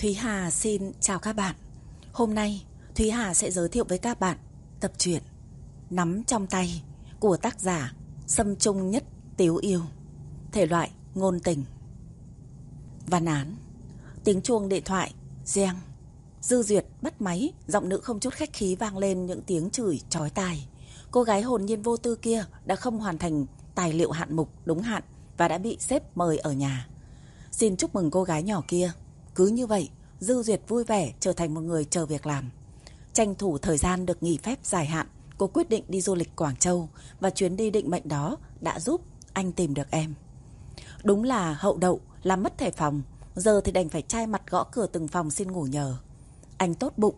Thúy Hà xin chào các bạn. Hôm nay Thúy Hà sẽ giới thiệu với các bạn tập truyện Nắm trong tay của tác giả Sâm Trung Nhất Tiếu Yêu. Thể loại ngôn tình. Văn án. Tiếng chuông điện thoại giang. Dư Duyệt bắt máy, giọng nữ không chút khách khí vang lên những tiếng chửi chói tai. Cô gái hồn nhiên vô tư kia đã không hoàn thành tài liệu hạn mục đúng hạn và đã bị xếp mời ở nhà. Xin chúc mừng cô gái nhỏ kia. Cứ như vậy, Dư Duyệt vui vẻ trở thành một người chờ việc làm. Tranh thủ thời gian được nghỉ phép dài hạn, cô quyết định đi du lịch Quảng Châu và chuyến đi định mệnh đó đã giúp anh tìm được em. Đúng là hậu đậu, làm mất thẻ phòng, giờ thì đành phải chai mặt gõ cửa từng phòng xin ngủ nhờ. Anh tốt bụng,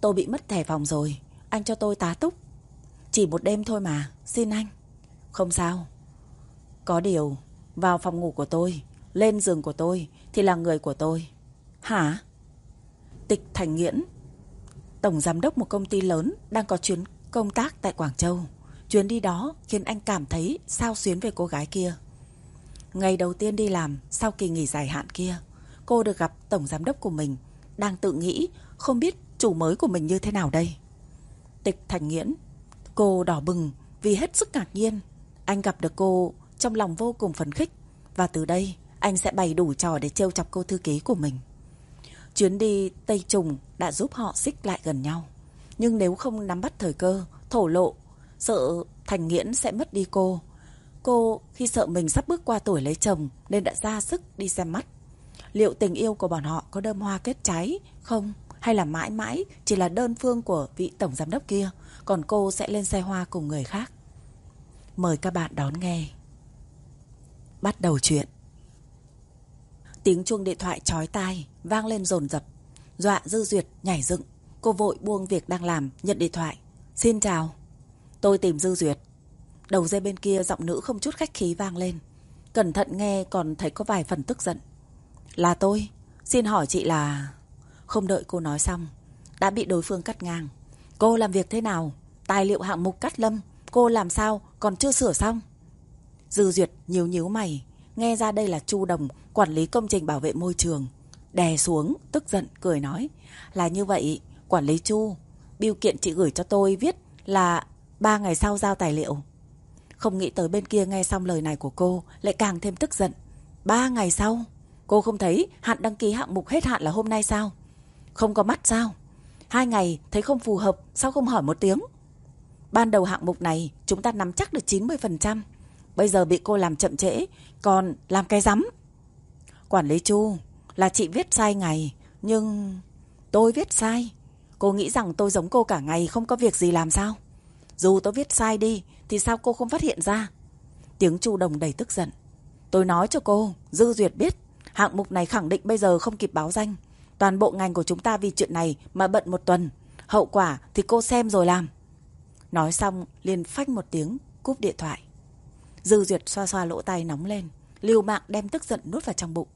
tôi bị mất thẻ phòng rồi, anh cho tôi tá túc. Chỉ một đêm thôi mà, xin anh. Không sao. Có điều, vào phòng ngủ của tôi, lên giường của tôi thì là người của tôi. Hả? Tịch Thành Nghiễn, tổng giám đốc một công ty lớn đang có chuyến công tác tại Quảng Châu. Chuyến đi đó khiến anh cảm thấy sao xuyến về cô gái kia. Ngày đầu tiên đi làm sau kỳ nghỉ dài hạn kia, cô được gặp tổng giám đốc của mình, đang tự nghĩ không biết chủ mới của mình như thế nào đây. Tịch Thành Nghiễn, cô đỏ bừng vì hết sức ngạc nhiên. Anh gặp được cô trong lòng vô cùng phấn khích và từ đây anh sẽ bày đủ trò để trêu chọc cô thư ký của mình. Chuyến đi Tây Trùng đã giúp họ xích lại gần nhau. Nhưng nếu không nắm bắt thời cơ, thổ lộ, sợ Thành Nghiễn sẽ mất đi cô. Cô khi sợ mình sắp bước qua tuổi lấy chồng nên đã ra sức đi xem mắt. Liệu tình yêu của bọn họ có đơm hoa kết trái không? Hay là mãi mãi chỉ là đơn phương của vị tổng giám đốc kia, còn cô sẽ lên xe hoa cùng người khác? Mời các bạn đón nghe. Bắt đầu chuyện. Tiếng chuông điện thoại chói tai vang lên rồn rập, dọa Dư Duyệt nhảy dựng, cô vội buông việc đang làm, nhận điện thoại. "Xin chào. Tôi tìm Dư Duyệt." Đầu dây bên kia giọng nữ không chút khách khí vang lên. Cẩn thận nghe còn thấy có vài phần tức giận. "Là tôi, xin hỏi chị là..." Không đợi cô nói xong, đã bị đối phương cắt ngang. "Cô làm việc thế nào? Tài liệu hạng mục cắt lâm, cô làm sao còn chưa sửa xong?" Dư Duyệt nhíu nhíu mày, nghe ra đây là Chu Đồng, quản lý công trình bảo vệ môi trường. Đè xuống, tức giận, cười nói. Là như vậy, quản lý Chu, biêu kiện chị gửi cho tôi viết là ba ngày sau giao tài liệu. Không nghĩ tới bên kia nghe xong lời này của cô, lại càng thêm tức giận. Ba ngày sau? Cô không thấy hạn đăng ký hạng mục hết hạn là hôm nay sao? Không có mắt sao? Hai ngày thấy không phù hợp, sao không hỏi một tiếng? Ban đầu hạng mục này chúng ta nắm chắc được 90%. Bây giờ bị cô làm chậm trễ, còn làm cái rắm. Quản lý Chu, là chị viết sai ngày, nhưng... Tôi viết sai. Cô nghĩ rằng tôi giống cô cả ngày không có việc gì làm sao? Dù tôi viết sai đi, thì sao cô không phát hiện ra? Tiếng Chu Đồng đầy tức giận. Tôi nói cho cô, Dư Duyệt biết, hạng mục này khẳng định bây giờ không kịp báo danh. Toàn bộ ngành của chúng ta vì chuyện này mà bận một tuần. Hậu quả thì cô xem rồi làm. Nói xong, liền phách một tiếng, cúp điện thoại. Dư Duyệt xoa xoa lỗ tay nóng lên, liều mạng đem tức giận nuốt vào trong bụng.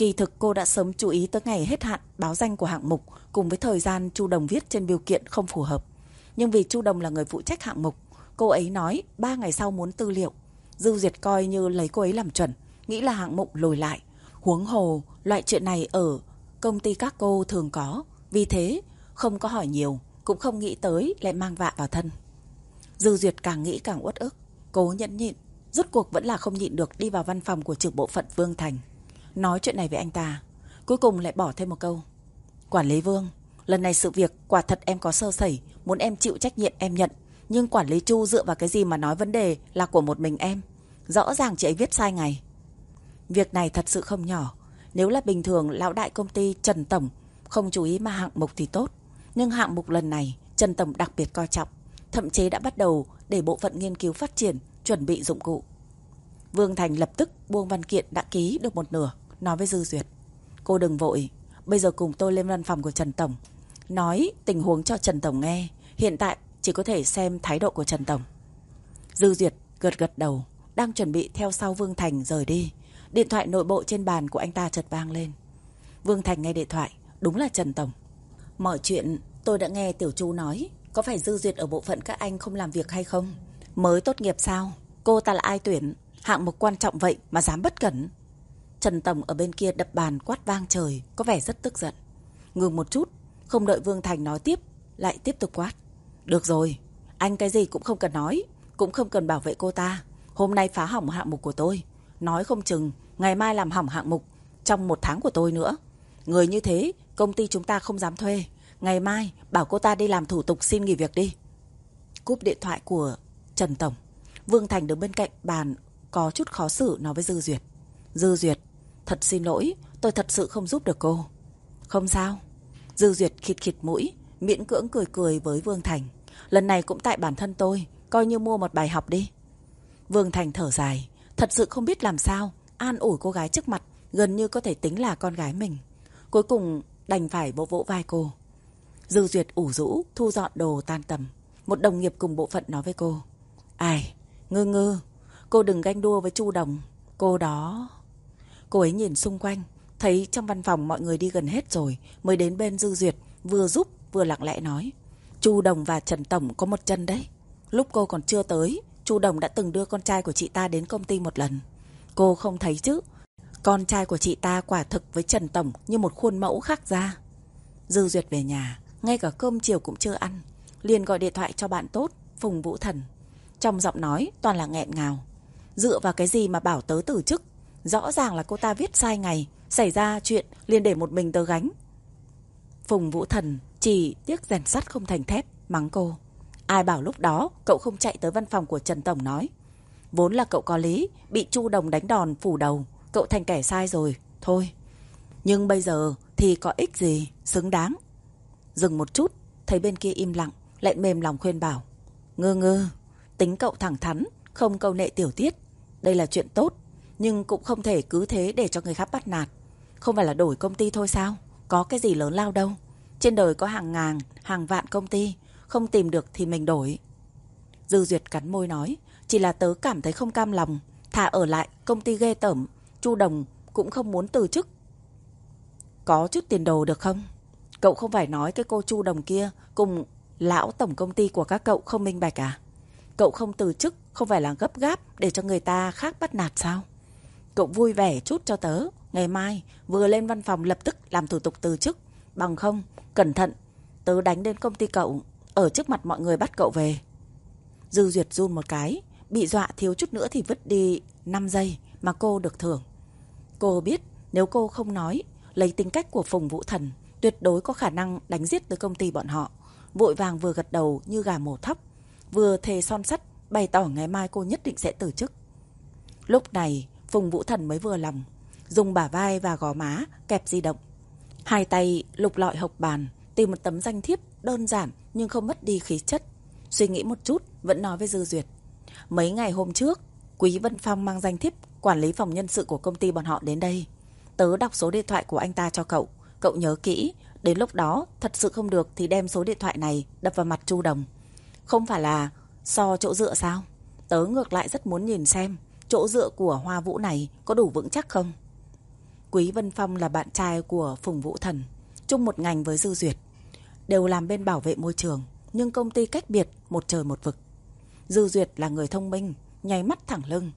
Kỳ thực cô đã sớm chú ý tới ngày hết hạn báo danh của hạng mục cùng với thời gian Chu Đồng viết trên biểu kiện không phù hợp. Nhưng vì Chu Đồng là người phụ trách hạng mục, cô ấy nói 3 ngày sau muốn tư liệu. Dư Duyệt coi như lấy cô ấy làm chuẩn, nghĩ là hạng mục lùi lại. Huống hồ, loại chuyện này ở công ty các cô thường có, vì thế không có hỏi nhiều, cũng không nghĩ tới lại mang vạ vào thân. Dư Duyệt càng nghĩ càng uất ức, cố nhẫn nhịn, rốt cuộc vẫn là không nhịn được đi vào văn phòng của trưởng bộ phận Vương Thành. Nói chuyện này với anh ta, Cuối cùng lại bỏ thêm một câu. Quản lý Vương, Lần này sự việc quả thật em có sơ sẩy, Muốn em chịu trách nhiệm em nhận. Nhưng quản lý Chu dựa vào cái gì mà nói vấn đề Là của một mình em? Rõ ràng chị ấy viết sai ngày. Việc này thật sự không nhỏ. Nếu là bình thường, lão đại công ty Trần Tổng Không chú ý mà hạng mục thì tốt. Nhưng hạng mục lần này, Trần Tổng đặc biệt coi trọng. Thậm chí đã bắt đầu để bộ phận nghiên cứu phát triển, Chuẩn bị dụng cụ. Vương Thành lập tức buông văn kiện đã ký được một nửa nói với Dư Duyệt. Cô đừng vội, bây giờ cùng tôi lên văn phòng của Trần Tổng. Nói tình huống cho Trần Tổng nghe, hiện tại chỉ có thể xem thái độ của Trần Tổng. Dư Duyệt gật gật đầu, đang chuẩn bị theo sau Vương Thành rời đi. Điện thoại nội bộ trên bàn của anh ta chợt vang lên. Vương Thành nghe điện thoại, đúng là Trần Tổng. Mọi chuyện tôi đã nghe Tiểu Chu nói, có phải Dư Duyệt ở bộ phận các anh không làm việc hay không? Mới tốt nghiệp sao? Cô ta là ai tuyển? Hạng mục quan trọng vậy mà dám bất cẩn. Trần Tổng ở bên kia đập bàn quát vang trời, có vẻ rất tức giận. Ngừng một chút, không đợi Vương Thành nói tiếp, lại tiếp tục quát. Được rồi, anh cái gì cũng không cần nói, cũng không cần bảo vệ cô ta. Hôm nay phá hỏng hạng mục của tôi. Nói không chừng, ngày mai làm hỏng hạng mục trong một tháng của tôi nữa. Người như thế, công ty chúng ta không dám thuê. Ngày mai, bảo cô ta đi làm thủ tục xin nghỉ việc đi. Cúp điện thoại của Trần Tổng. Vương Thành đứng bên cạnh bàn có chút khó xử nói với Dư Duyệt. Dư Duyệt, thật xin lỗi, tôi thật sự không giúp được cô. Không sao. Dư Duyệt khịt khịt mũi, miễn cưỡng cười cười với Vương Thành. Lần này cũng tại bản thân tôi, coi như mua một bài học đi. Vương Thành thở dài, thật sự không biết làm sao, an ủi cô gái trước mặt, gần như có thể tính là con gái mình. Cuối cùng đành phải vỗ vỗ vai cô. Dư Duyệt ủ rũ, thu dọn đồ tan tầm. Một đồng nghiệp cùng bộ phận nói với cô. Ai, ngư ngư, cô đừng ganh đua với Chu Đồng. Cô đó... Cô ấy nhìn xung quanh, thấy trong văn phòng mọi người đi gần hết rồi, mới đến bên Dư Duyệt, vừa giúp vừa lặng lẽ nói. Chu Đồng và Trần Tổng có một chân đấy. Lúc cô còn chưa tới, Chu Đồng đã từng đưa con trai của chị ta đến công ty một lần. Cô không thấy chứ. Con trai của chị ta quả thực với Trần Tổng như một khuôn mẫu khác ra. Dư Duyệt về nhà, ngay cả cơm chiều cũng chưa ăn. Liền gọi điện thoại cho bạn tốt, Phùng Vũ Thần. Trong giọng nói toàn là nghẹn ngào. Dựa vào cái gì mà bảo tớ từ chức? Rõ ràng là cô ta viết sai ngày, xảy ra chuyện liền để một mình tớ gánh. Phùng Vũ Thần chỉ tiếc rèn sắt không thành thép, mắng cô. Ai bảo lúc đó cậu không chạy tới văn phòng của Trần Tổng nói. Vốn là cậu có lý, bị Chu Đồng đánh đòn phủ đầu, cậu thành kẻ sai rồi, thôi. Nhưng bây giờ thì có ích gì, xứng đáng. Dừng một chút, thấy bên kia im lặng, lại mềm lòng khuyên bảo. Ngơ ngơ, tính cậu thẳng thắn, không câu nệ tiểu tiết. Đây là chuyện tốt, nhưng cũng không thể cứ thế để cho người khác bắt nạt. Không phải là đổi công ty thôi sao? Có cái gì lớn lao đâu. Trên đời có hàng ngàn, hàng vạn công ty, không tìm được thì mình đổi. Dư Duyệt cắn môi nói, chỉ là tớ cảm thấy không cam lòng, thà ở lại công ty ghê tởm, Chu Đồng cũng không muốn từ chức. Có chút tiền đồ được không? Cậu không phải nói cái cô Chu Đồng kia cùng lão tổng công ty của các cậu không minh bạch à? Cậu không từ chức không phải là gấp gáp để cho người ta khác bắt nạt sao? Cậu vui vẻ chút cho tớ, ngày mai vừa lên văn phòng lập tức làm thủ tục từ chức. Bằng không, cẩn thận, tớ đánh đến công ty cậu, ở trước mặt mọi người bắt cậu về. Dư Duyệt run một cái, bị dọa thiếu chút nữa thì vứt đi 5 giây mà cô được thưởng. Cô biết nếu cô không nói, lấy tính cách của Phùng Vũ Thần, tuyệt đối có khả năng đánh giết tới công ty bọn họ. Vội vàng vừa gật đầu như gà mổ thóc, vừa thề son sắt bày tỏ ngày mai cô nhất định sẽ từ chức. Lúc này, Phùng Vũ Thần mới vừa lòng, dùng bả vai và gò má kẹp di động. Hai tay lục lọi hộc bàn, tìm một tấm danh thiếp đơn giản nhưng không mất đi khí chất. Suy nghĩ một chút, vẫn nói với Dư Duyệt. Mấy ngày hôm trước, Quý Vân Phong mang danh thiếp quản lý phòng nhân sự của công ty bọn họ đến đây. Tớ đọc số điện thoại của anh ta cho cậu. Cậu nhớ kỹ, đến lúc đó thật sự không được thì đem số điện thoại này đập vào mặt Chu Đồng. Không phải là so chỗ dựa sao? Tớ ngược lại rất muốn nhìn xem chỗ dựa của Hoa Vũ này có đủ vững chắc không? Quý Vân Phong là bạn trai của Phùng Vũ Thần, chung một ngành với Dư Duyệt. Đều làm bên bảo vệ môi trường, nhưng công ty cách biệt một trời một vực. Dư Duyệt là người thông minh, nháy mắt thẳng lưng.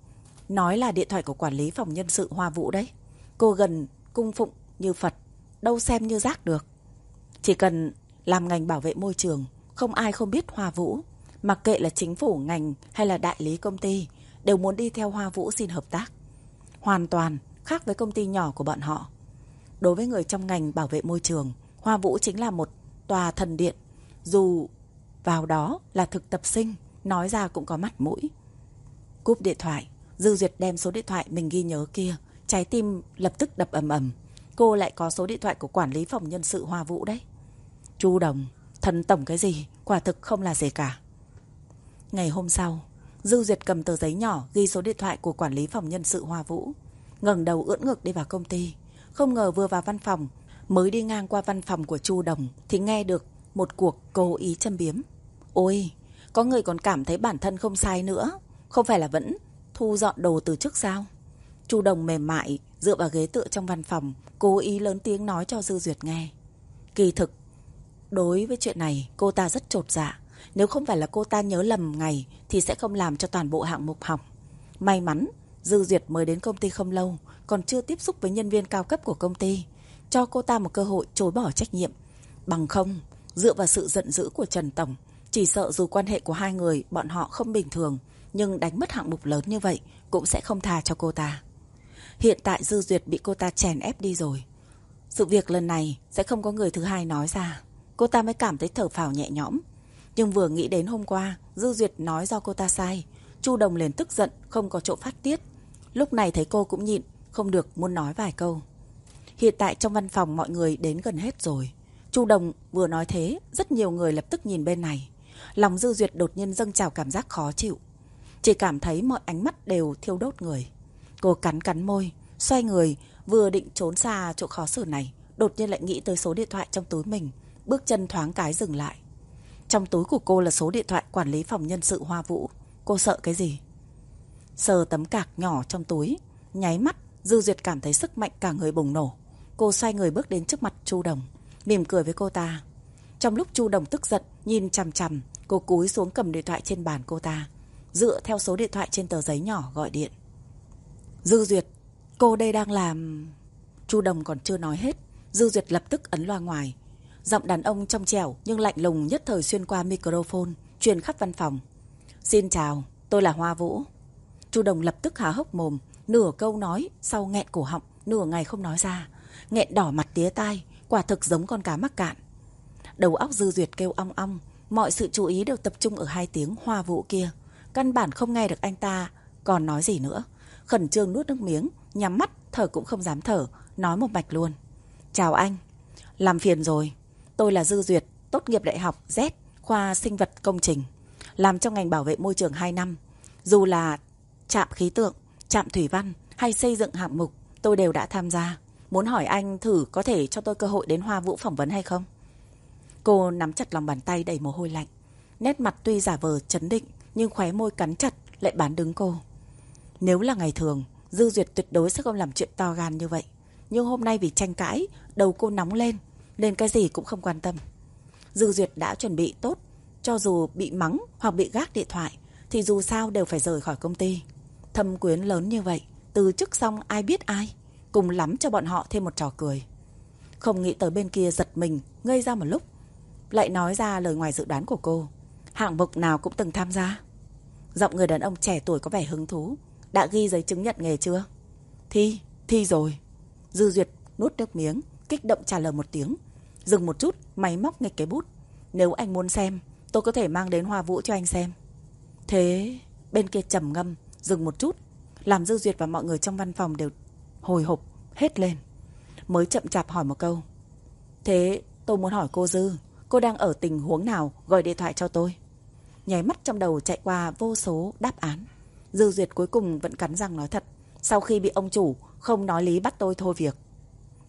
Nói là điện thoại của quản lý phòng nhân sự Hoa Vũ đấy. Cô gần cung phụng như Phật, đâu xem như rác được. Chỉ cần làm ngành bảo vệ môi trường, không ai không biết Hoa Vũ. Mặc kệ là chính phủ ngành hay là đại lý công ty, đều muốn đi theo Hoa Vũ xin hợp tác. Hoàn toàn khác với công ty nhỏ của bọn họ. Đối với người trong ngành bảo vệ môi trường, Hoa Vũ chính là một tòa thần điện. Dù vào đó là thực tập sinh, nói ra cũng có mắt mũi. Cúp điện thoại, Dư Duyệt đem số điện thoại mình ghi nhớ kia, trái tim lập tức đập ầm ầm. Cô lại có số điện thoại của quản lý phòng nhân sự Hoa Vũ đấy. Chu Đồng, thần tổng cái gì, quả thực không là gì cả. Ngày hôm sau, Dư Duyệt cầm tờ giấy nhỏ ghi số điện thoại của quản lý phòng nhân sự Hoa Vũ. ngẩng đầu ưỡn ngực đi vào công ty. Không ngờ vừa vào văn phòng, mới đi ngang qua văn phòng của Chu Đồng thì nghe được một cuộc cố ý châm biếm. Ôi, có người còn cảm thấy bản thân không sai nữa. Không phải là vẫn thu dọn đồ từ trước sao? Chu Đồng mềm mại, dựa vào ghế tựa trong văn phòng, cố ý lớn tiếng nói cho Dư Duyệt nghe. Kỳ thực, đối với chuyện này, cô ta rất trột dạ. Nếu không phải là cô ta nhớ lầm ngày thì sẽ không làm cho toàn bộ hạng mục hỏng. May mắn, Dư Duyệt mới đến công ty không lâu, còn chưa tiếp xúc với nhân viên cao cấp của công ty. Cho cô ta một cơ hội chối bỏ trách nhiệm. Bằng không, dựa vào sự giận dữ của Trần Tổng, chỉ sợ dù quan hệ của hai người bọn họ không bình thường, nhưng đánh mất hạng mục lớn như vậy cũng sẽ không tha cho cô ta. Hiện tại Dư Duyệt bị cô ta chèn ép đi rồi. Sự việc lần này sẽ không có người thứ hai nói ra. Cô ta mới cảm thấy thở phào nhẹ nhõm. Nhưng vừa nghĩ đến hôm qua, Dư Duyệt nói do cô ta sai. Chu Đồng liền tức giận, không có chỗ phát tiết. Lúc này thấy cô cũng nhịn, không được muốn nói vài câu. Hiện tại trong văn phòng mọi người đến gần hết rồi. Chu Đồng vừa nói thế, rất nhiều người lập tức nhìn bên này. Lòng Dư Duyệt đột nhiên dâng trào cảm giác khó chịu. Chỉ cảm thấy mọi ánh mắt đều thiêu đốt người. Cô cắn cắn môi, xoay người, vừa định trốn xa chỗ khó xử này, đột nhiên lại nghĩ tới số điện thoại trong túi mình, bước chân thoáng cái dừng lại. Trong túi của cô là số điện thoại quản lý phòng nhân sự Hoa Vũ. Cô sợ cái gì? Sờ tấm cạc nhỏ trong túi, nháy mắt, Dư Duyệt cảm thấy sức mạnh cả người bùng nổ. Cô xoay người bước đến trước mặt Chu Đồng, mỉm cười với cô ta. Trong lúc Chu Đồng tức giận, nhìn chằm chằm, cô cúi xuống cầm điện thoại trên bàn cô ta, dựa theo số điện thoại trên tờ giấy nhỏ gọi điện. Dư Duyệt, cô đây đang làm... Chu Đồng còn chưa nói hết, Dư Duyệt lập tức ấn loa ngoài. Giọng đàn ông trong trẻo nhưng lạnh lùng nhất thời xuyên qua microphone, truyền khắp văn phòng. Xin chào, tôi là Hoa Vũ. Chu Đồng lập tức há hốc mồm, nửa câu nói, sau nghẹn cổ họng, nửa ngày không nói ra. Nghẹn đỏ mặt tía tai, quả thực giống con cá mắc cạn. Đầu óc Dư Duyệt kêu ong ong, mọi sự chú ý đều tập trung ở hai tiếng Hoa Vũ kia. Căn bản không nghe được anh ta còn nói gì nữa. Khẩn trương nuốt nước miếng, nhắm mắt, thở cũng không dám thở, nói một mạch luôn. Chào anh, làm phiền rồi. Tôi là Dư Duyệt, tốt nghiệp đại học Z, khoa sinh vật công trình. Làm trong ngành bảo vệ môi trường 2 năm. Dù là trạm khí tượng, trạm thủy văn hay xây dựng hạng mục, tôi đều đã tham gia. Muốn hỏi anh thử có thể cho tôi cơ hội đến Hoa Vũ phỏng vấn hay không? Cô nắm chặt lòng bàn tay đầy mồ hôi lạnh. Nét mặt tuy giả vờ chấn định, nhưng khóe môi cắn chặt lại bán đứng cô. Nếu là ngày thường, Dư Duyệt tuyệt đối sẽ không làm chuyện to gan như vậy. Nhưng hôm nay vì tranh cãi, đầu cô nóng lên, nên cái gì cũng không quan tâm. Dư Duyệt đã chuẩn bị tốt, cho dù bị mắng hoặc bị gác điện thoại, thì dù sao đều phải rời khỏi công ty. Thâm quyến lớn như vậy, từ chức xong ai biết ai, cùng lắm cho bọn họ thêm một trò cười. Không nghĩ tới bên kia giật mình, ngây ra một lúc, lại nói ra lời ngoài dự đoán của cô. Hạng mục nào cũng từng tham gia. Giọng người đàn ông trẻ tuổi có vẻ hứng thú. Đã ghi giấy chứng nhận nghề chưa? Thi, thi rồi. Dư Duyệt nuốt nước miếng, kích động trả lời một tiếng. Dừng một chút, máy móc nghịch cái bút. Nếu anh muốn xem, tôi có thể mang đến hoa vũ cho anh xem. Thế, bên kia trầm ngâm, dừng một chút. Làm Dư Duyệt và mọi người trong văn phòng đều hồi hộp, hết lên. Mới chậm chạp hỏi một câu. Thế, tôi muốn hỏi cô Dư, cô đang ở tình huống nào gọi điện thoại cho tôi? Nháy mắt trong đầu chạy qua vô số đáp án. Dư Duyệt cuối cùng vẫn cắn răng nói thật. Sau khi bị ông chủ không nói lý bắt tôi thôi việc.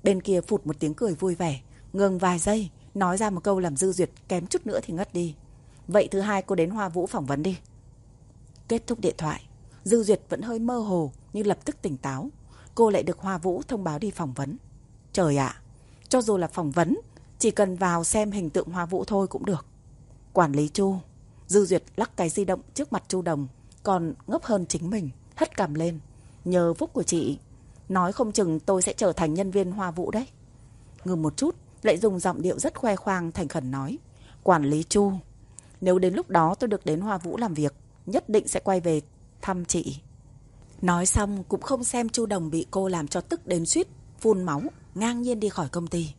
Bên kia phụt một tiếng cười vui vẻ, ngừng vài giây, nói ra một câu làm Dư Duyệt kém chút nữa thì ngất đi. Vậy thứ hai cô đến Hoa Vũ phỏng vấn đi. Kết thúc điện thoại, Dư Duyệt vẫn hơi mơ hồ nhưng lập tức tỉnh táo. Cô lại được Hoa Vũ thông báo đi phỏng vấn. Trời ạ, cho dù là phỏng vấn, chỉ cần vào xem hình tượng Hoa Vũ thôi cũng được. Quản lý Chu, Dư Duyệt lắc cái di động trước mặt Chu Đồng, còn ngốc hơn chính mình, hất cằm lên. Nhờ phúc của chị, nói không chừng tôi sẽ trở thành nhân viên Hoa Vũ đấy. Ngừng một chút, lại dùng giọng điệu rất khoe khoang thành khẩn nói. Quản lý Chu, nếu đến lúc đó tôi được đến Hoa Vũ làm việc, nhất định sẽ quay về thăm chị. Nói xong cũng không xem Chu Đồng bị cô làm cho tức đến suýt, phun máu, ngang nhiên đi khỏi công ty.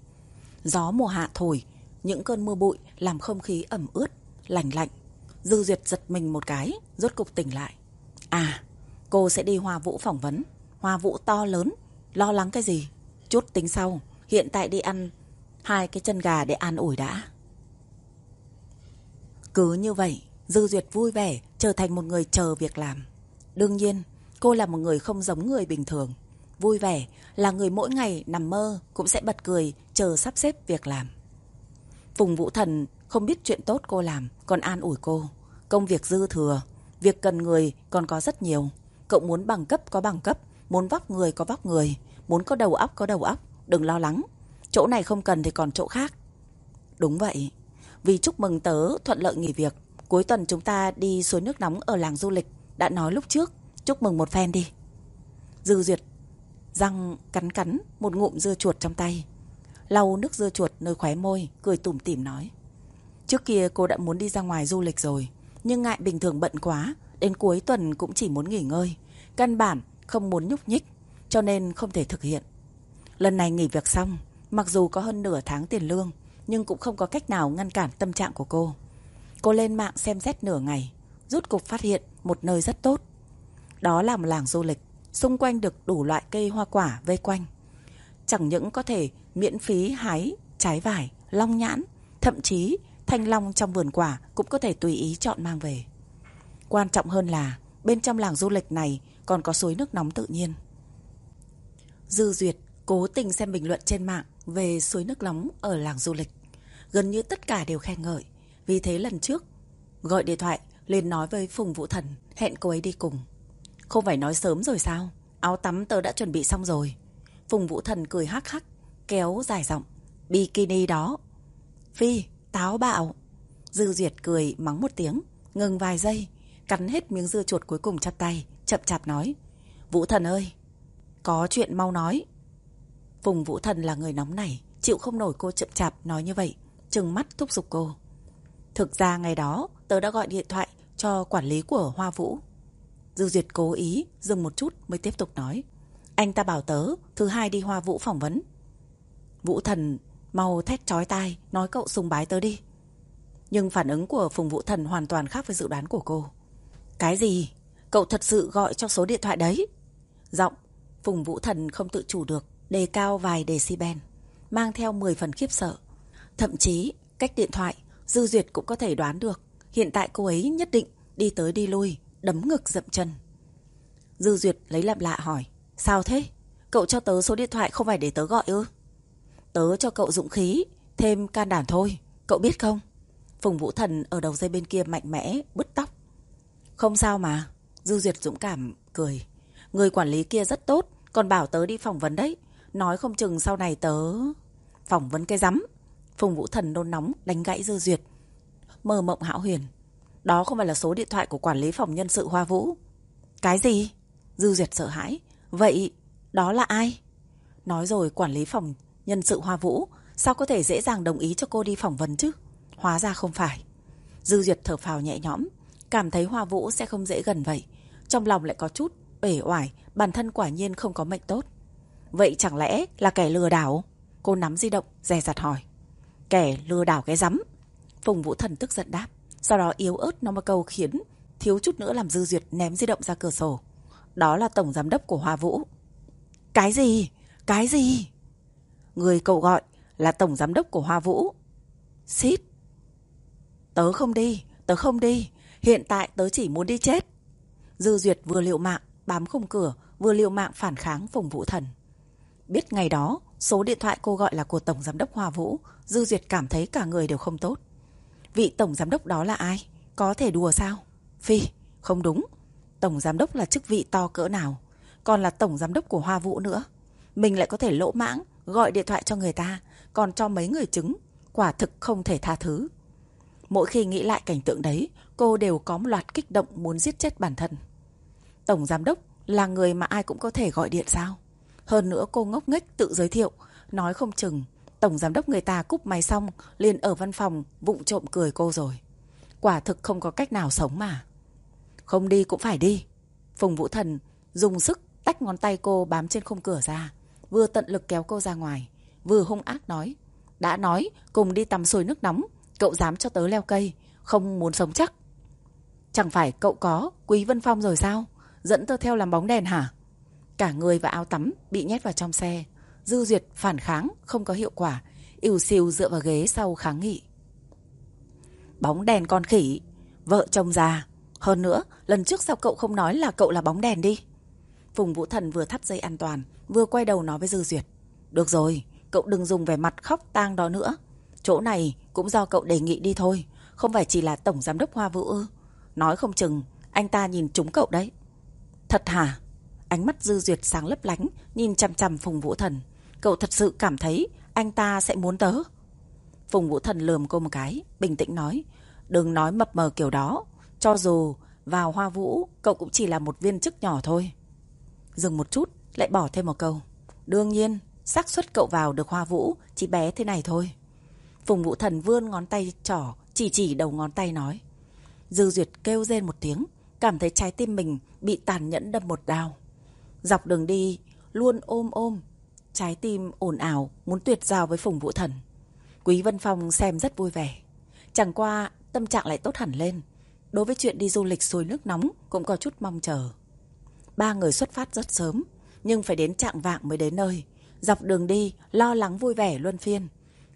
Gió mùa hạ thổi, những cơn mưa bụi làm không khí ẩm ướt, lạnh lạnh. Dư Duyệt giật mình một cái, rốt cục tỉnh lại. À, cô sẽ đi Hoa Vũ phỏng vấn. Hoa Vũ to lớn, lo lắng cái gì? Chút tính sau, hiện tại đi ăn hai cái chân gà để an ủi đã. Cứ như vậy, Dư Duyệt vui vẻ, trở thành một người chờ việc làm. Đương nhiên, cô là một người không giống người bình thường. Vui vẻ là người mỗi ngày nằm mơ cũng sẽ bật cười chờ sắp xếp việc làm. Phùng Vũ Thần không biết chuyện tốt cô làm, còn an ủi cô. Công việc dư thừa, việc cần người còn có rất nhiều. Cậu muốn bằng cấp có bằng cấp, muốn vóc người có vóc người, muốn có đầu óc có đầu óc, đừng lo lắng. Chỗ này không cần thì còn chỗ khác. Đúng vậy, vì chúc mừng tớ thuận lợi nghỉ việc, cuối tuần chúng ta đi suối nước nóng ở làng du lịch, đã nói lúc trước, chúc mừng một phen đi. Dư Duyệt răng cắn cắn một ngụm dưa chuột trong tay. Lau nước dưa chuột nơi khóe môi, cười tủm tỉm nói. Trước kia cô đã muốn đi ra ngoài du lịch rồi, nhưng ngại bình thường bận quá, đến cuối tuần cũng chỉ muốn nghỉ ngơi. Căn bản không muốn nhúc nhích, cho nên không thể thực hiện. Lần này nghỉ việc xong, mặc dù có hơn nửa tháng tiền lương, nhưng cũng không có cách nào ngăn cản tâm trạng của cô. Cô lên mạng xem xét nửa ngày, rút cục phát hiện một nơi rất tốt. Đó là một làng du lịch, xung quanh được đủ loại cây hoa quả vây quanh. Chẳng những có thể miễn phí hái trái vải, long nhãn, thậm chí thanh long trong vườn quả cũng có thể tùy ý chọn mang về. Quan trọng hơn là bên trong làng du lịch này còn có suối nước nóng tự nhiên. Dư Duyệt cố tình xem bình luận trên mạng về suối nước nóng ở làng du lịch. Gần như tất cả đều khen ngợi. Vì thế lần trước, gọi điện thoại lên nói với Phùng Vũ Thần hẹn cô ấy đi cùng. Không phải nói sớm rồi sao? Áo tắm tớ đã chuẩn bị xong rồi. Phùng Vũ Thần cười hắc hắc, kéo dài giọng. Bikini đó. Phi, táo bạo. Dư Duyệt cười mắng một tiếng, ngừng vài giây, cắn hết miếng dưa chuột cuối cùng chặt tay, chậm chạp nói. Vũ Thần ơi, có chuyện mau nói. Phùng Vũ Thần là người nóng này, chịu không nổi cô chậm chạp nói như vậy, trừng mắt thúc giục cô. Thực ra ngày đó, tớ đã gọi điện thoại cho quản lý của Hoa Vũ. Dư Duyệt cố ý, dừng một chút mới tiếp tục nói. Anh ta bảo tớ, thứ hai đi Hoa Vũ phỏng vấn. Vũ Thần mau thét chói tai, nói cậu sùng bái tớ đi. Nhưng phản ứng của Phùng Vũ Thần hoàn toàn khác với dự đoán của cô. Cái gì? Cậu thật sự gọi cho số điện thoại đấy? Giọng, Phùng Vũ Thần không tự chủ được, đề cao vài decibel, mang theo 10 phần khiếp sợ. Thậm chí, cách điện thoại, Dư Duyệt cũng có thể đoán được. Hiện tại cô ấy nhất định đi tới đi lui, đấm ngực dậm chân. Dư Duyệt lấy làm lạ hỏi. Sao thế? Cậu cho tớ số điện thoại không phải để tớ gọi ư? Tớ cho cậu dũng khí, thêm can đảm thôi. Cậu biết không? Phùng Vũ Thần ở đầu dây bên kia mạnh mẽ, bứt tóc. Không sao mà. Dư Duyệt dũng cảm, cười. Người quản lý kia rất tốt, còn bảo tớ đi phỏng vấn đấy. Nói không chừng sau này tớ... Phỏng vấn cái rắm. Phùng Vũ Thần nôn nóng đánh gãy Dư Duyệt. Mơ mộng hão huyền. Đó không phải là số điện thoại của quản lý phòng nhân sự Hoa Vũ. Cái gì? Dư Duyệt sợ hãi. Vậy đó là ai? Nói rồi quản lý phòng nhân sự Hoa Vũ sao có thể dễ dàng đồng ý cho cô đi phỏng vấn chứ? Hóa ra không phải. Dư Duyệt thở phào nhẹ nhõm, cảm thấy Hoa Vũ sẽ không dễ gần vậy. Trong lòng lại có chút uể oải, bản thân quả nhiên không có mệnh tốt. Vậy chẳng lẽ là kẻ lừa đảo? Cô nắm di động, dè dặt hỏi. Kẻ lừa đảo cái rắm. Phùng Vũ Thần tức giận đáp. Sau đó yếu ớt nó một câu khiến thiếu chút nữa làm Dư Duyệt ném di động ra cửa sổ. Đó là tổng giám đốc của Hoa Vũ. Cái gì? Cái gì? Người cậu gọi là tổng giám đốc của Hoa Vũ. Xít. Tớ không đi, tớ không đi. Hiện tại tớ chỉ muốn đi chết. Dư Duyệt vừa liệu mạng, bám khung cửa, vừa liệu mạng phản kháng Phùng Vũ Thần. Biết ngày đó, số điện thoại cô gọi là của Tổng Giám đốc Hoa Vũ, Dư Duyệt cảm thấy cả người đều không tốt. Vị Tổng Giám đốc đó là ai? Có thể đùa sao? Phi, không đúng. Tổng Giám đốc là chức vị to cỡ nào? Còn là Tổng Giám đốc của Hoa Vũ nữa. Mình lại có thể lỗ mãng, gọi điện thoại cho người ta, còn cho mấy người chứng. Quả thực không thể tha thứ. Mỗi khi nghĩ lại cảnh tượng đấy, cô đều có một loạt kích động muốn giết chết bản thân. Tổng Giám đốc là người mà ai cũng có thể gọi điện sao? Hơn nữa cô ngốc nghếch tự giới thiệu, nói không chừng tổng giám đốc người ta cúp máy xong liền ở văn phòng vụng trộm cười cô rồi. Quả thực không có cách nào sống mà. Không đi cũng phải đi. Phùng Vũ Thần dùng sức tách ngón tay cô bám trên khung cửa ra, vừa tận lực kéo cô ra ngoài, vừa hung ác nói. Đã nói cùng đi tắm sôi nước nóng, cậu dám cho tớ leo cây, không muốn sống chắc. Chẳng phải cậu có Quý Vân Phong rồi sao? Dẫn tớ theo làm bóng đèn hả? Cả người và áo tắm bị nhét vào trong xe. Dư Duyệt phản kháng, không có hiệu quả. ỉu xìu dựa vào ghế sau kháng nghị. Bóng đèn con khỉ. Vợ chồng già. Hơn nữa, lần trước sao cậu không nói là cậu là bóng đèn đi? Phùng Vũ Thần vừa thắt dây an toàn, vừa quay đầu nói với Dư Duyệt. Được rồi, cậu đừng dùng vẻ mặt khóc tang đó nữa. Chỗ này cũng do cậu đề nghị đi thôi. Không phải chỉ là tổng giám đốc Hoa Vũ ư. Nói không chừng, anh ta nhìn trúng cậu đấy. Thật hả? Ánh mắt dư duyệt sáng lấp lánh, nhìn chằm chằm Phùng Vũ Thần. Cậu thật sự cảm thấy anh ta sẽ muốn tớ. Phùng Vũ Thần lườm cô một cái, bình tĩnh nói. Đừng nói mập mờ kiểu đó. Cho dù vào hoa vũ, cậu cũng chỉ là một viên chức nhỏ thôi. Dừng một chút, lại bỏ thêm một câu. Đương nhiên, xác suất cậu vào được hoa vũ chỉ bé thế này thôi. Phùng Vũ Thần vươn ngón tay trỏ, chỉ chỉ đầu ngón tay nói. Dư Duyệt kêu rên một tiếng, cảm thấy trái tim mình bị tàn nhẫn đâm một đao. Dọc đường đi, luôn ôm ôm, trái tim ồn ào muốn tuyệt giao với Phùng Vũ Thần. Quý Vân Phong xem rất vui vẻ. Chẳng qua tâm trạng lại tốt hẳn lên. Đối với chuyện đi du lịch sôi nước nóng cũng có chút mong chờ. Ba người xuất phát rất sớm, nhưng phải đến trạng vạng mới đến nơi. Dọc đường đi, lo lắng vui vẻ luân phiên.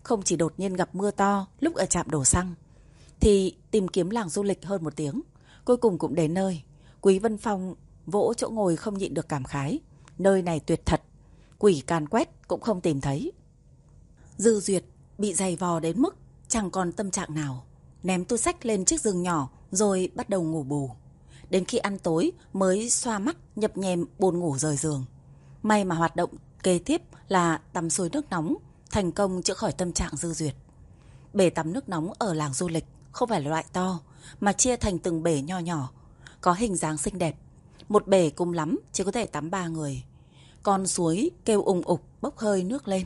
Không chỉ đột nhiên gặp mưa to lúc ở trạm đổ xăng, thì tìm kiếm làng du lịch hơn một tiếng. Cuối cùng cũng đến nơi. Quý Vân Phong vỗ chỗ ngồi không nhịn được cảm khái. Nơi này tuyệt thật. Quỷ càn quét cũng không tìm thấy. Dư Duyệt bị dày vò đến mức chẳng còn tâm trạng nào. Ném túi sách lên chiếc giường nhỏ rồi bắt đầu ngủ bù. Đến khi ăn tối mới xoa mắt nhập nhèm buồn ngủ rời giường. May mà hoạt động kế tiếp là tắm suối nước nóng, thành công chữa khỏi tâm trạng dư duyệt. Bể tắm nước nóng ở làng du lịch không phải loại to, mà chia thành từng bể nho nhỏ, có hình dáng xinh đẹp. Một bể cùng lắm chỉ có thể tắm ba người. Con suối kêu ùng ục bốc hơi nước lên.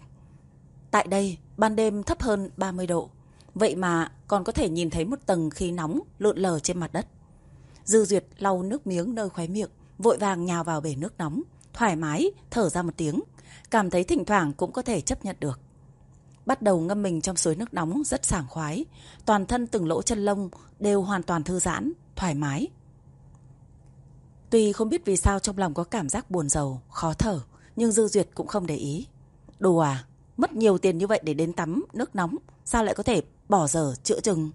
Tại đây, ban đêm thấp hơn 30 độ. Vậy mà còn có thể nhìn thấy một tầng khí nóng lượn lờ trên mặt đất. Dư Duyệt lau nước miếng nơi khóe miệng, vội vàng nhào vào bể nước nóng, thoải mái, thở ra một tiếng, cảm thấy thỉnh thoảng cũng có thể chấp nhận được. Bắt đầu ngâm mình trong suối nước nóng rất sảng khoái, toàn thân từng lỗ chân lông đều hoàn toàn thư giãn, thoải mái. Tuy không biết vì sao trong lòng có cảm giác buồn rầu, khó thở, nhưng Dư Duyệt cũng không để ý. Đồ à, mất nhiều tiền như vậy để đến tắm nước nóng, sao lại có thể bỏ giờ chữa chừng?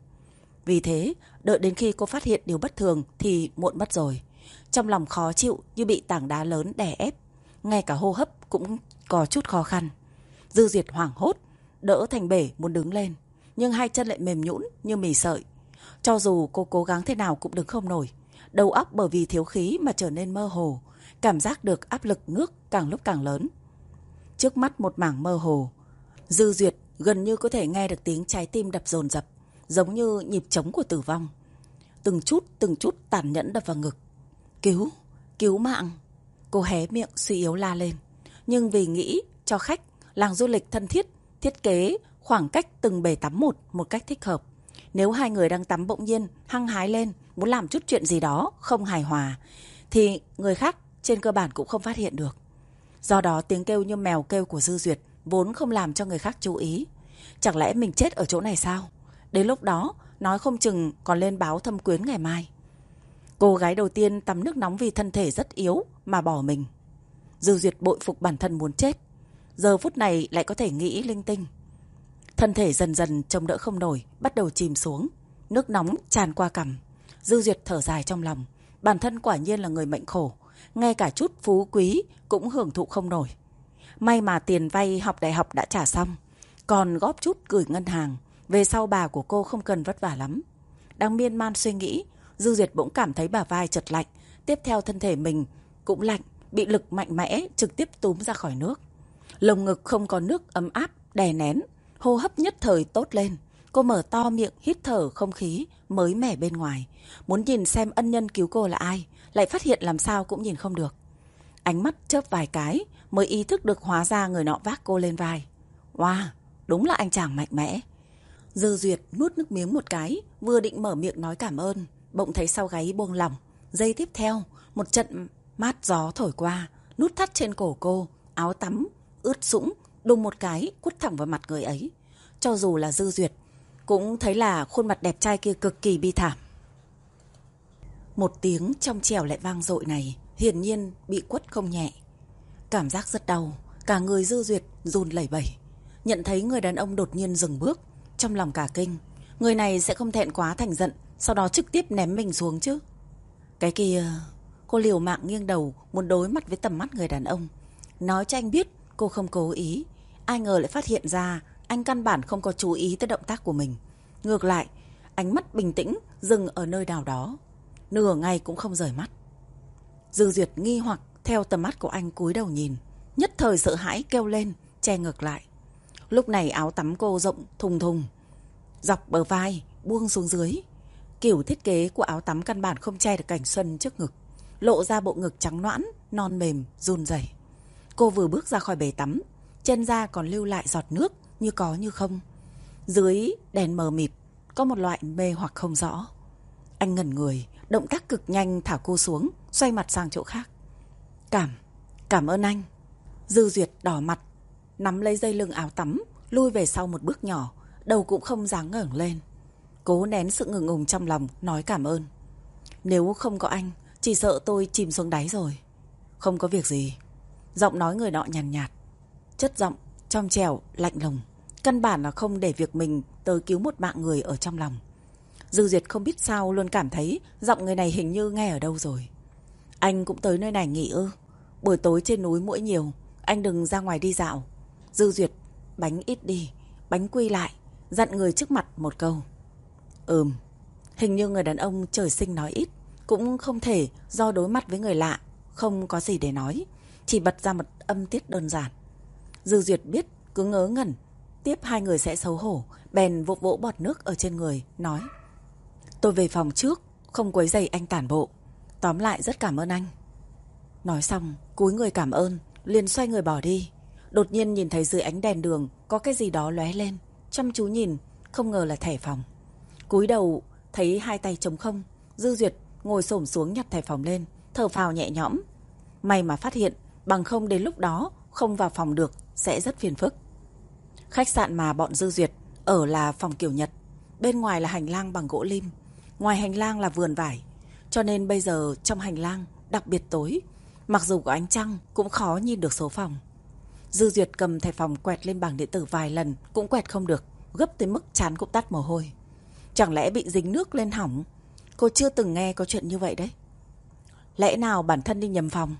Vì thế, đợi đến khi cô phát hiện điều bất thường thì muộn mất rồi. Trong lòng khó chịu như bị tảng đá lớn đè ép. Ngay cả hô hấp cũng có chút khó khăn. Dư duyệt hoảng hốt, đỡ thành bể muốn đứng lên. Nhưng hai chân lại mềm nhũn như mì sợi. Cho dù cô cố gắng thế nào cũng đứng không nổi. Đầu óc bởi vì thiếu khí mà trở nên mơ hồ. Cảm giác được áp lực nước càng lúc càng lớn. Trước mắt một mảng mơ hồ. Dư Duyệt gần như có thể nghe được tiếng trái tim đập dồn dập giống như nhịp trống của tử vong. Từng chút, từng chút tàn nhẫn đập vào ngực. Cứu, cứu mạng. Cô hé miệng suy yếu la lên. Nhưng vì nghĩ cho khách, làng du lịch thân thiết, thiết kế khoảng cách từng bể tắm một một cách thích hợp. Nếu hai người đang tắm bỗng nhiên, hăng hái lên, muốn làm chút chuyện gì đó, không hài hòa, thì người khác trên cơ bản cũng không phát hiện được. Do đó tiếng kêu như mèo kêu của Dư Duyệt vốn không làm cho người khác chú ý. Chẳng lẽ mình chết ở chỗ này sao? Đến lúc đó, nói không chừng còn lên báo thâm quyến ngày mai. Cô gái đầu tiên tắm nước nóng vì thân thể rất yếu mà bỏ mình. Dư Duyệt bội phục bản thân muốn chết. Giờ phút này lại có thể nghĩ linh tinh. Thân thể dần dần trông đỡ không nổi, bắt đầu chìm xuống. Nước nóng tràn qua cằm. Dư Duyệt thở dài trong lòng. Bản thân quả nhiên là người mệnh khổ. Ngay cả chút phú quý cũng hưởng thụ không nổi. May mà tiền vay học đại học đã trả xong. Còn góp chút gửi ngân hàng. Về sau bà của cô không cần vất vả lắm. Đang miên man suy nghĩ, Dư Duyệt bỗng cảm thấy bà vai chật lạnh. Tiếp theo thân thể mình cũng lạnh, bị lực mạnh mẽ trực tiếp túm ra khỏi nước. Lồng ngực không có nước ấm áp, đè nén, hô hấp nhất thời tốt lên. Cô mở to miệng hít thở không khí mới mẻ bên ngoài. Muốn nhìn xem ân nhân cứu cô là ai, lại phát hiện làm sao cũng nhìn không được. Ánh mắt chớp vài cái mới ý thức được hóa ra người nọ vác cô lên vai. Wow, đúng là anh chàng mạnh mẽ. Dư Duyệt nuốt nước miếng một cái, vừa định mở miệng nói cảm ơn, bỗng thấy sau gáy buông lỏng. Giây tiếp theo, một trận mát gió thổi qua, nút thắt trên cổ cô, áo tắm, ướt sũng, đùng một cái, quất thẳng vào mặt người ấy. Cho dù là Dư Duyệt, cũng thấy là khuôn mặt đẹp trai kia cực kỳ bi thảm. Một tiếng trong trèo lại vang dội này, hiển nhiên bị quất không nhẹ. Cảm giác rất đau, cả người Dư Duyệt run lẩy bẩy. Nhận thấy người đàn ông đột nhiên dừng bước, trong lòng cả kinh, người này sẽ không thẹn quá thành giận, sau đó trực tiếp ném mình xuống chứ. Cái kia, cô liều mạng nghiêng đầu muốn đối mặt với tầm mắt người đàn ông. Nói cho anh biết cô không cố ý, ai ngờ lại phát hiện ra anh căn bản không có chú ý tới động tác của mình. Ngược lại, ánh mắt bình tĩnh dừng ở nơi nào đó. Nửa ngày cũng không rời mắt. Dư Duyệt nghi hoặc theo tầm mắt của anh cúi đầu nhìn. Nhất thời sợ hãi kêu lên, che ngược lại. Lúc này áo tắm cô rộng thùng thùng, dọc bờ vai, buông xuống dưới. Kiểu thiết kế của áo tắm căn bản không che được cảnh xuân trước ngực. lộ ra bộ ngực trắng noãn, non mềm, run rẩy. Cô vừa bước ra khỏi bể tắm, trên da còn lưu lại giọt nước như có như không. Dưới đèn mờ mịt, có một loại mê hoặc không rõ. Anh ngẩn người, động tác cực nhanh thả cô xuống, xoay mặt sang chỗ khác. Cảm, cảm ơn anh. Dư Duyệt đỏ mặt, nắm lấy dây lưng áo tắm, lui về sau một bước nhỏ, đầu cũng không dáng ngẩng lên. Cố nén sự ngừng ngùng trong lòng, nói cảm ơn. Nếu không có anh, chỉ sợ tôi chìm xuống đáy rồi. Không có việc gì. Giọng nói người nọ nhàn nhạt, nhạt. Chất giọng, trong trèo, lạnh lùng. Căn bản là không để việc mình tới cứu một mạng người ở trong lòng. Dư Duyệt không biết sao luôn cảm thấy giọng người này hình như nghe ở đâu rồi. Anh cũng tới nơi này nghỉ ư. Buổi tối trên núi mũi nhiều, anh đừng ra ngoài đi dạo. Dư Duyệt, bánh ít đi, bánh quy lại, dặn người trước mặt một câu. Ừm, hình như người đàn ông trời sinh nói ít, cũng không thể do đối mặt với người lạ, không có gì để nói, chỉ bật ra một âm tiết đơn giản. Dư Duyệt biết, cứ ngớ ngẩn, tiếp hai người sẽ xấu hổ, bèn vỗ vỗ bọt nước ở trên người, nói. Tôi về phòng trước, không quấy giày anh tản bộ. Tóm lại rất cảm ơn anh. Nói xong, cúi người cảm ơn, liền xoay người bỏ đi. Đột nhiên nhìn thấy dưới ánh đèn đường có cái gì đó lóe lên. Chăm chú nhìn, không ngờ là thẻ phòng. cúi đầu, thấy hai tay trống không. Dư Duyệt ngồi xổm xuống nhặt thẻ phòng lên, thở phào nhẹ nhõm. May mà phát hiện, bằng không đến lúc đó không vào phòng được sẽ rất phiền phức. Khách sạn mà bọn Dư Duyệt ở là phòng kiểu Nhật. Bên ngoài là hành lang bằng gỗ lim. Ngoài hành lang là vườn vải. Cho nên bây giờ trong hành lang, đặc biệt tối. Mặc dù có ánh trăng, cũng khó nhìn được số phòng. Dư Duyệt cầm thẻ phòng quẹt lên bảng điện tử vài lần, cũng quẹt không được. Gấp tới mức chán cũng tắt mồ hôi. Chẳng lẽ bị dính nước lên hỏng? Cô chưa từng nghe có chuyện như vậy đấy. Lẽ nào bản thân đi nhầm phòng?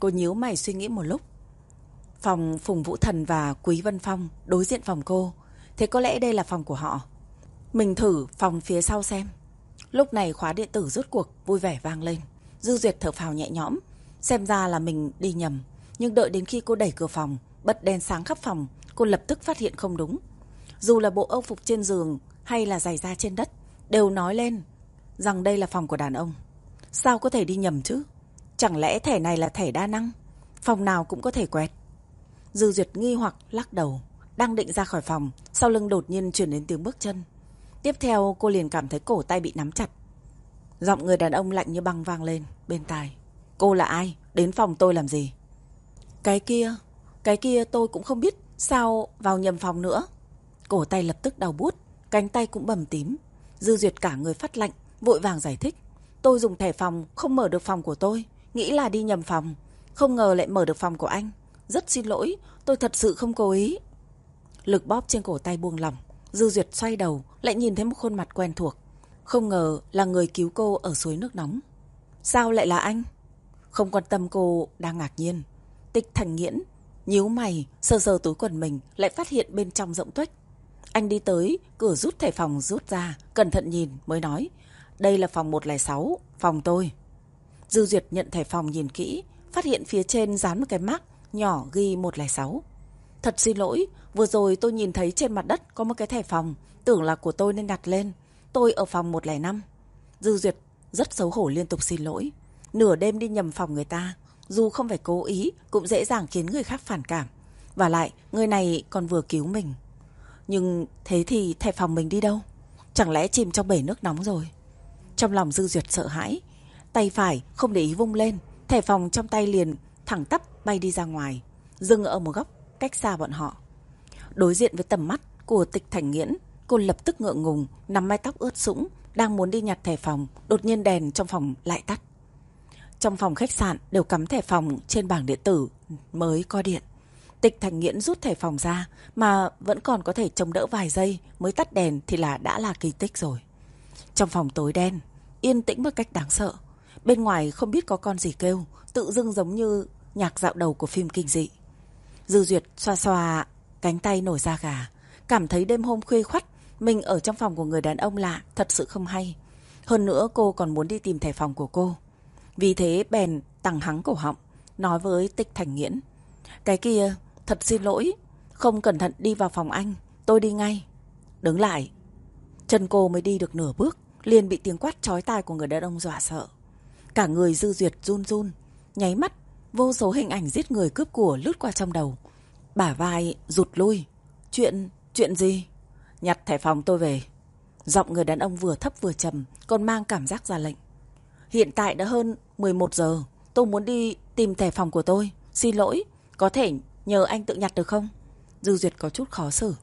Cô nhíu mày suy nghĩ một lúc. Phòng Phùng Vũ Thần và Quý Vân Phong đối diện phòng cô. Thế có lẽ đây là phòng của họ. Mình thử phòng phía sau xem. Lúc này khóa điện tử rút cuộc vui vẻ vang lên. Dư Duyệt thở phào nhẹ nhõm. Xem ra là mình đi nhầm. Nhưng đợi đến khi cô đẩy cửa phòng, bật đèn sáng khắp phòng, cô lập tức phát hiện không đúng. Dù là bộ âu phục trên giường hay là giày da trên đất, đều nói lên rằng đây là phòng của đàn ông. Sao có thể đi nhầm chứ? Chẳng lẽ thẻ này là thẻ đa năng? Phòng nào cũng có thể quẹt. Dư Duyệt nghi hoặc lắc đầu, đang định ra khỏi phòng, sau lưng đột nhiên chuyển đến tiếng bước chân. Tiếp theo cô liền cảm thấy cổ tay bị nắm chặt. Giọng người đàn ông lạnh như băng vang lên bên tai. Cô là ai? Đến phòng tôi làm gì? Cái kia, cái kia tôi cũng không biết sao vào nhầm phòng nữa. Cổ tay lập tức đau bút, cánh tay cũng bầm tím. Dư Duyệt cả người phát lạnh, vội vàng giải thích. Tôi dùng thẻ phòng không mở được phòng của tôi, nghĩ là đi nhầm phòng. Không ngờ lại mở được phòng của anh. Rất xin lỗi, tôi thật sự không cố ý. Lực bóp trên cổ tay buông lỏng, Dư Duyệt xoay đầu, lại nhìn thấy một khuôn mặt quen thuộc. Không ngờ là người cứu cô ở suối nước nóng. Sao lại là anh? Không quan tâm cô đang ngạc nhiên. Tịch thành nghiễn, nhíu mày, sờ sờ túi quần mình, lại phát hiện bên trong rộng tuếch. Anh đi tới, cửa rút thẻ phòng rút ra, cẩn thận nhìn mới nói. Đây là phòng 106, phòng tôi. Dư Duyệt nhận thẻ phòng nhìn kỹ, phát hiện phía trên dán một cái mác nhỏ ghi 106. Thật xin lỗi, vừa rồi tôi nhìn thấy trên mặt đất có một cái thẻ phòng, tưởng là của tôi nên đặt lên. Tôi ở phòng 105. Dư Duyệt rất xấu hổ liên tục xin lỗi. Nửa đêm đi nhầm phòng người ta, dù không phải cố ý, cũng dễ dàng khiến người khác phản cảm. Và lại, người này còn vừa cứu mình. Nhưng thế thì thẻ phòng mình đi đâu? Chẳng lẽ chìm trong bể nước nóng rồi? Trong lòng Dư Duyệt sợ hãi, tay phải không để ý vung lên, thẻ phòng trong tay liền thẳng tắp bay đi ra ngoài, dừng ở một góc cách xa bọn họ. Đối diện với tầm mắt của tịch thành nghiễn, cô lập tức ngượng ngùng, nắm mái tóc ướt sũng, đang muốn đi nhặt thẻ phòng, đột nhiên đèn trong phòng lại tắt. Trong phòng khách sạn đều cắm thẻ phòng trên bảng điện tử mới có điện. Tịch Thành Nghiễn rút thẻ phòng ra mà vẫn còn có thể chống đỡ vài giây mới tắt đèn thì là đã là kỳ tích rồi. Trong phòng tối đen, yên tĩnh một cách đáng sợ. Bên ngoài không biết có con gì kêu, tự dưng giống như nhạc dạo đầu của phim kinh dị. Dư Duyệt xoa xoa cánh tay nổi da gà, cảm thấy đêm hôm khuya khoắt, mình ở trong phòng của người đàn ông lạ thật sự không hay. Hơn nữa cô còn muốn đi tìm thẻ phòng của cô. Vì thế bèn tằng hắng cổ họng, nói với Tịch Thành Nghiễn. Cái kia, thật xin lỗi, không cẩn thận đi vào phòng anh, tôi đi ngay. Đứng lại. Chân cô mới đi được nửa bước, liền bị tiếng quát chói tai của người đàn ông dọa sợ. Cả người dư duyệt run run, nháy mắt, vô số hình ảnh giết người cướp của lướt qua trong đầu. Bả vai rụt lui. Chuyện, chuyện gì? Nhặt thẻ phòng tôi về. Giọng người đàn ông vừa thấp vừa trầm, còn mang cảm giác ra lệnh. Hiện tại đã hơn 11 giờ, tôi muốn đi tìm thẻ phòng của tôi. Xin lỗi, có thể nhờ anh tự nhặt được không? Dư Duyệt có chút khó xử.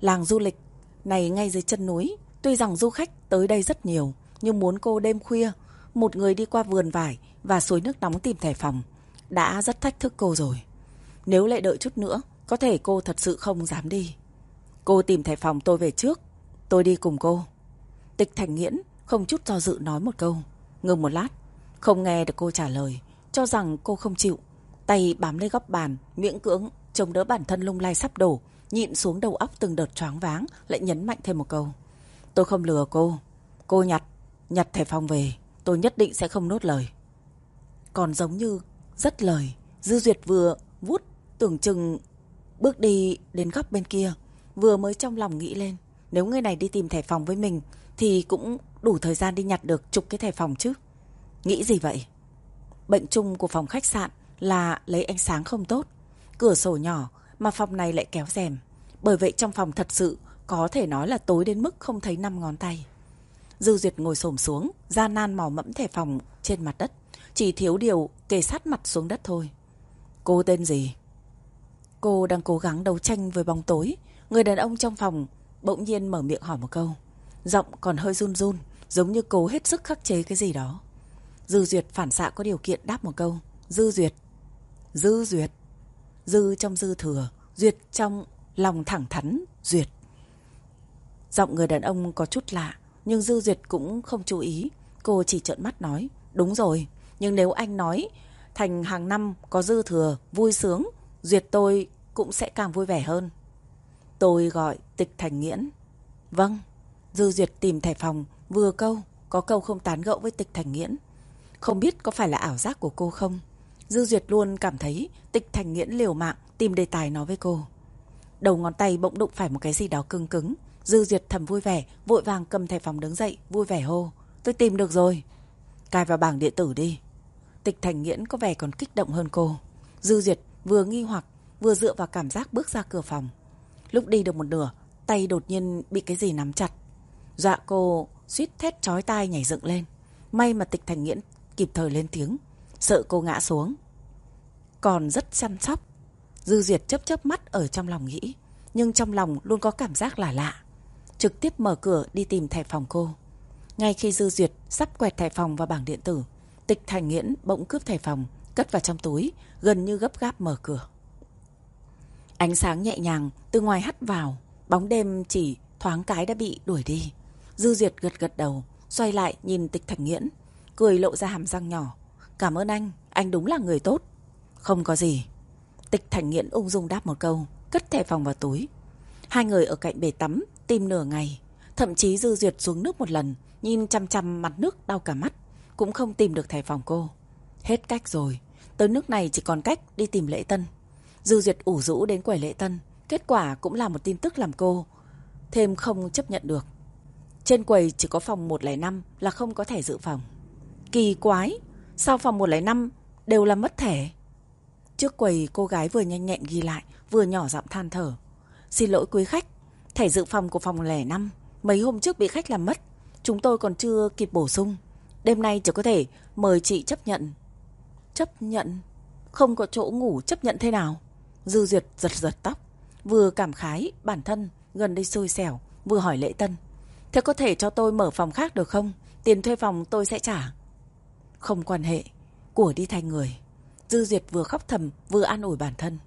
Làng du lịch này ngay dưới chân núi, tuy rằng du khách tới đây rất nhiều, nhưng muốn cô đêm khuya, một người đi qua vườn vải và suối nước nóng tìm thẻ phòng, đã rất thách thức cô rồi. Nếu lại đợi chút nữa, có thể cô thật sự không dám đi. Cô tìm thẻ phòng tôi về trước, tôi đi cùng cô. Tịch Thành Nghiễn không chút do dự nói một câu, ngừng một lát, không nghe được cô trả lời, cho rằng cô không chịu. Tay bám lấy góc bàn, miễn cưỡng, chống đỡ bản thân lung lay sắp đổ, nhịn xuống đầu óc từng đợt choáng váng, lại nhấn mạnh thêm một câu. Tôi không lừa cô. Cô nhặt, nhặt thẻ phòng về, tôi nhất định sẽ không nốt lời. Còn giống như rất lời, Dư Duyệt vừa vút tưởng chừng bước đi đến góc bên kia, vừa mới trong lòng nghĩ lên. Nếu người này đi tìm thẻ phòng với mình thì cũng đủ thời gian đi nhặt được chục cái thẻ phòng chứ. Nghĩ gì vậy? Bệnh chung của phòng khách sạn là lấy ánh sáng không tốt. Cửa sổ nhỏ mà phòng này lại kéo rèm. Bởi vậy trong phòng thật sự có thể nói là tối đến mức không thấy năm ngón tay. Dư Duyệt ngồi xổm xuống, ra nan mò mẫm thẻ phòng trên mặt đất. Chỉ thiếu điều kề sát mặt xuống đất thôi. Cô tên gì? Cô đang cố gắng đấu tranh với bóng tối. Người đàn ông trong phòng bỗng nhiên mở miệng hỏi một câu. Giọng còn hơi run run, giống như cố hết sức khắc chế cái gì đó. Dư Duyệt phản xạ có điều kiện đáp một câu. Dư Duyệt. Dư Duyệt. Dư trong dư thừa, Duyệt trong lòng thẳng thắn, Duyệt. Giọng người đàn ông có chút lạ, nhưng Dư Duyệt cũng không chú ý. Cô chỉ trợn mắt nói, đúng rồi, nhưng nếu anh nói thành hàng năm có dư thừa, vui sướng, Duyệt tôi cũng sẽ càng vui vẻ hơn. Tôi gọi tịch thành nghiễn. Vâng, Dư Duyệt tìm thẻ phòng, vừa câu, có câu không tán gẫu với tịch thành nghiễn. Không biết có phải là ảo giác của cô không? Dư Duyệt luôn cảm thấy tịch thành nghiễn liều mạng tìm đề tài nói với cô. Đầu ngón tay bỗng đụng phải một cái gì đó cứng cứng. Dư Duyệt thầm vui vẻ, vội vàng cầm thẻ phòng đứng dậy, vui vẻ hô. Tôi tìm được rồi. Cài vào bảng điện tử đi. Tịch thành nghiễn có vẻ còn kích động hơn cô. Dư Duyệt vừa nghi hoặc, vừa dựa vào cảm giác bước ra cửa phòng. Lúc đi được một nửa, tay đột nhiên bị cái gì nắm chặt. Dọa cô suýt thét chói tai nhảy dựng lên. May mà tịch thành nghiễn kịp thời lên tiếng, sợ cô ngã xuống. Còn rất chăm sóc. Dư Duyệt chớp chớp mắt ở trong lòng nghĩ, nhưng trong lòng luôn có cảm giác là lạ. Trực tiếp mở cửa đi tìm thẻ phòng cô. Ngay khi Dư Duyệt sắp quẹt thẻ phòng vào bảng điện tử, Tịch Thành Nghiễn bỗng cướp thẻ phòng, cất vào trong túi, gần như gấp gáp mở cửa. Ánh sáng nhẹ nhàng từ ngoài hắt vào, bóng đêm chỉ thoáng cái đã bị đuổi đi. Dư Duyệt gật gật đầu, xoay lại nhìn Tịch Thành Nghiễn, cười lộ ra hàm răng nhỏ. Cảm ơn anh, anh đúng là người tốt. Không có gì. Tịch Thành Nghiễn ung dung đáp một câu, cất thẻ phòng vào túi. Hai người ở cạnh bể tắm, tìm nửa ngày. Thậm chí Dư Duyệt xuống nước một lần, nhìn chăm chăm mặt nước đau cả mắt, cũng không tìm được thẻ phòng cô. Hết cách rồi, tới nước này chỉ còn cách đi tìm Lễ Tân. Dư Duyệt ủ rũ đến quầy Lễ Tân, kết quả cũng là một tin tức làm cô. Thêm không chấp nhận được. Trên quầy chỉ có phòng 105 là không có thẻ dự phòng. Kỳ quái, sao phòng 105 đều là mất thẻ? Trước quầy cô gái vừa nhanh nhẹn ghi lại, vừa nhỏ giọng than thở. Xin lỗi quý khách, thẻ dự phòng của phòng 05 mấy hôm trước bị khách làm mất. Chúng tôi còn chưa kịp bổ sung. Đêm nay chỉ có thể mời chị chấp nhận. Chấp nhận? Không có chỗ ngủ chấp nhận thế nào? Dư Duyệt giật giật tóc. Vừa cảm khái bản thân gần đây xui xẻo, vừa hỏi lễ tân. Thế có thể cho tôi mở phòng khác được không? Tiền thuê phòng tôi sẽ trả. Không quan hệ, của đi thành người. Dư Duyệt vừa khóc thầm vừa an ủi bản thân.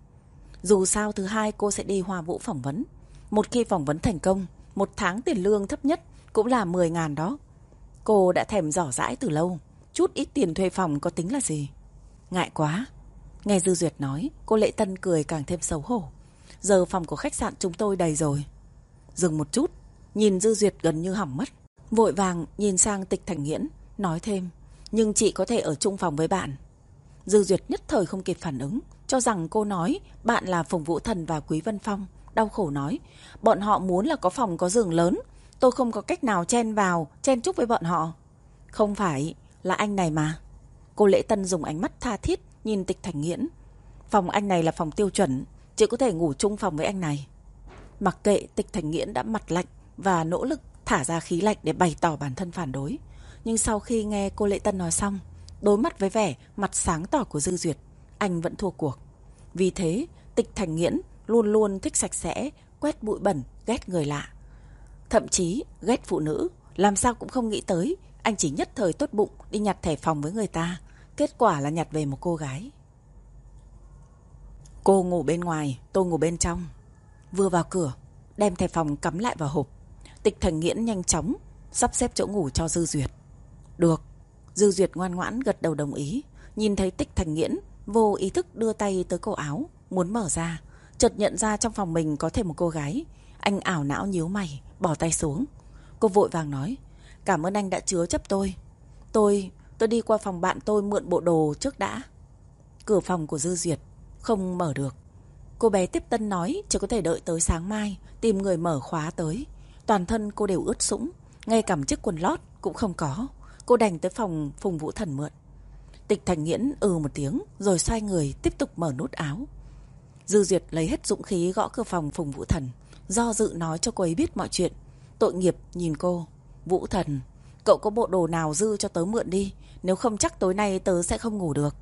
Dù sao thứ hai cô sẽ đi Hoa Vũ phỏng vấn. Một khi phỏng vấn thành công, một tháng tiền lương thấp nhất cũng là 10 ngàn đó. Cô đã thèm giỏ rãi từ lâu. Chút ít tiền thuê phòng có tính là gì? Ngại quá. Nghe Dư Duyệt nói, cô Lệ Tân cười càng thêm xấu hổ. Giờ phòng của khách sạn chúng tôi đầy rồi. Dừng một chút, nhìn Dư Duyệt gần như hỏng mất. Vội vàng nhìn sang tịch thành nghiễn, nói thêm. Nhưng chị có thể ở chung phòng với bạn. Dư Duyệt nhất thời không kịp phản ứng, cho rằng cô nói bạn là Phùng Vũ Thần và Quý Vân Phong. Đau khổ nói, bọn họ muốn là có phòng có giường lớn, tôi không có cách nào chen vào, chen chúc với bọn họ. Không phải, là anh này mà. Cô Lễ Tân dùng ánh mắt tha thiết nhìn tịch thành nghiễn. Phòng anh này là phòng tiêu chuẩn, chỉ có thể ngủ chung phòng với anh này. Mặc kệ tịch thành nghiễn đã mặt lạnh và nỗ lực thả ra khí lạnh để bày tỏ bản thân phản đối. Nhưng sau khi nghe cô Lệ Tân nói xong, đối mặt với vẻ mặt sáng tỏ của Dư Duyệt, anh vẫn thua cuộc. Vì thế, tịch thành nghiễn luôn luôn thích sạch sẽ, quét bụi bẩn, ghét người lạ. Thậm chí ghét phụ nữ, làm sao cũng không nghĩ tới, anh chỉ nhất thời tốt bụng đi nhặt thẻ phòng với người ta. Kết quả là nhặt về một cô gái. Cô ngủ bên ngoài, tôi ngủ bên trong. Vừa vào cửa, đem thẻ phòng cắm lại vào hộp. Tịch Thành Nghiễn nhanh chóng sắp xếp chỗ ngủ cho Dư Duyệt. Được. Dư Duyệt ngoan ngoãn gật đầu đồng ý. Nhìn thấy Tịch Thành Nghiễn vô ý thức đưa tay tới cổ áo, muốn mở ra. Chợt nhận ra trong phòng mình có thêm một cô gái. Anh ảo não nhíu mày, bỏ tay xuống. Cô vội vàng nói, cảm ơn anh đã chứa chấp tôi. Tôi, tôi đi qua phòng bạn tôi mượn bộ đồ trước đã. Cửa phòng của Dư Duyệt không mở được. Cô bé tiếp tân nói chỉ có thể đợi tới sáng mai tìm người mở khóa tới. Toàn thân cô đều ướt sũng, ngay cả chiếc quần lót cũng không có. Cô đành tới phòng Phùng Vũ Thần mượn. Tịch Thành Nghiễn ừ một tiếng rồi xoay người tiếp tục mở nút áo. Dư Duyệt lấy hết dũng khí gõ cửa phòng Phùng Vũ Thần, do dự nói cho cô ấy biết mọi chuyện. Tội nghiệp nhìn cô. Vũ Thần, cậu có bộ đồ nào dư cho tớ mượn đi, nếu không chắc tối nay tớ sẽ không ngủ được.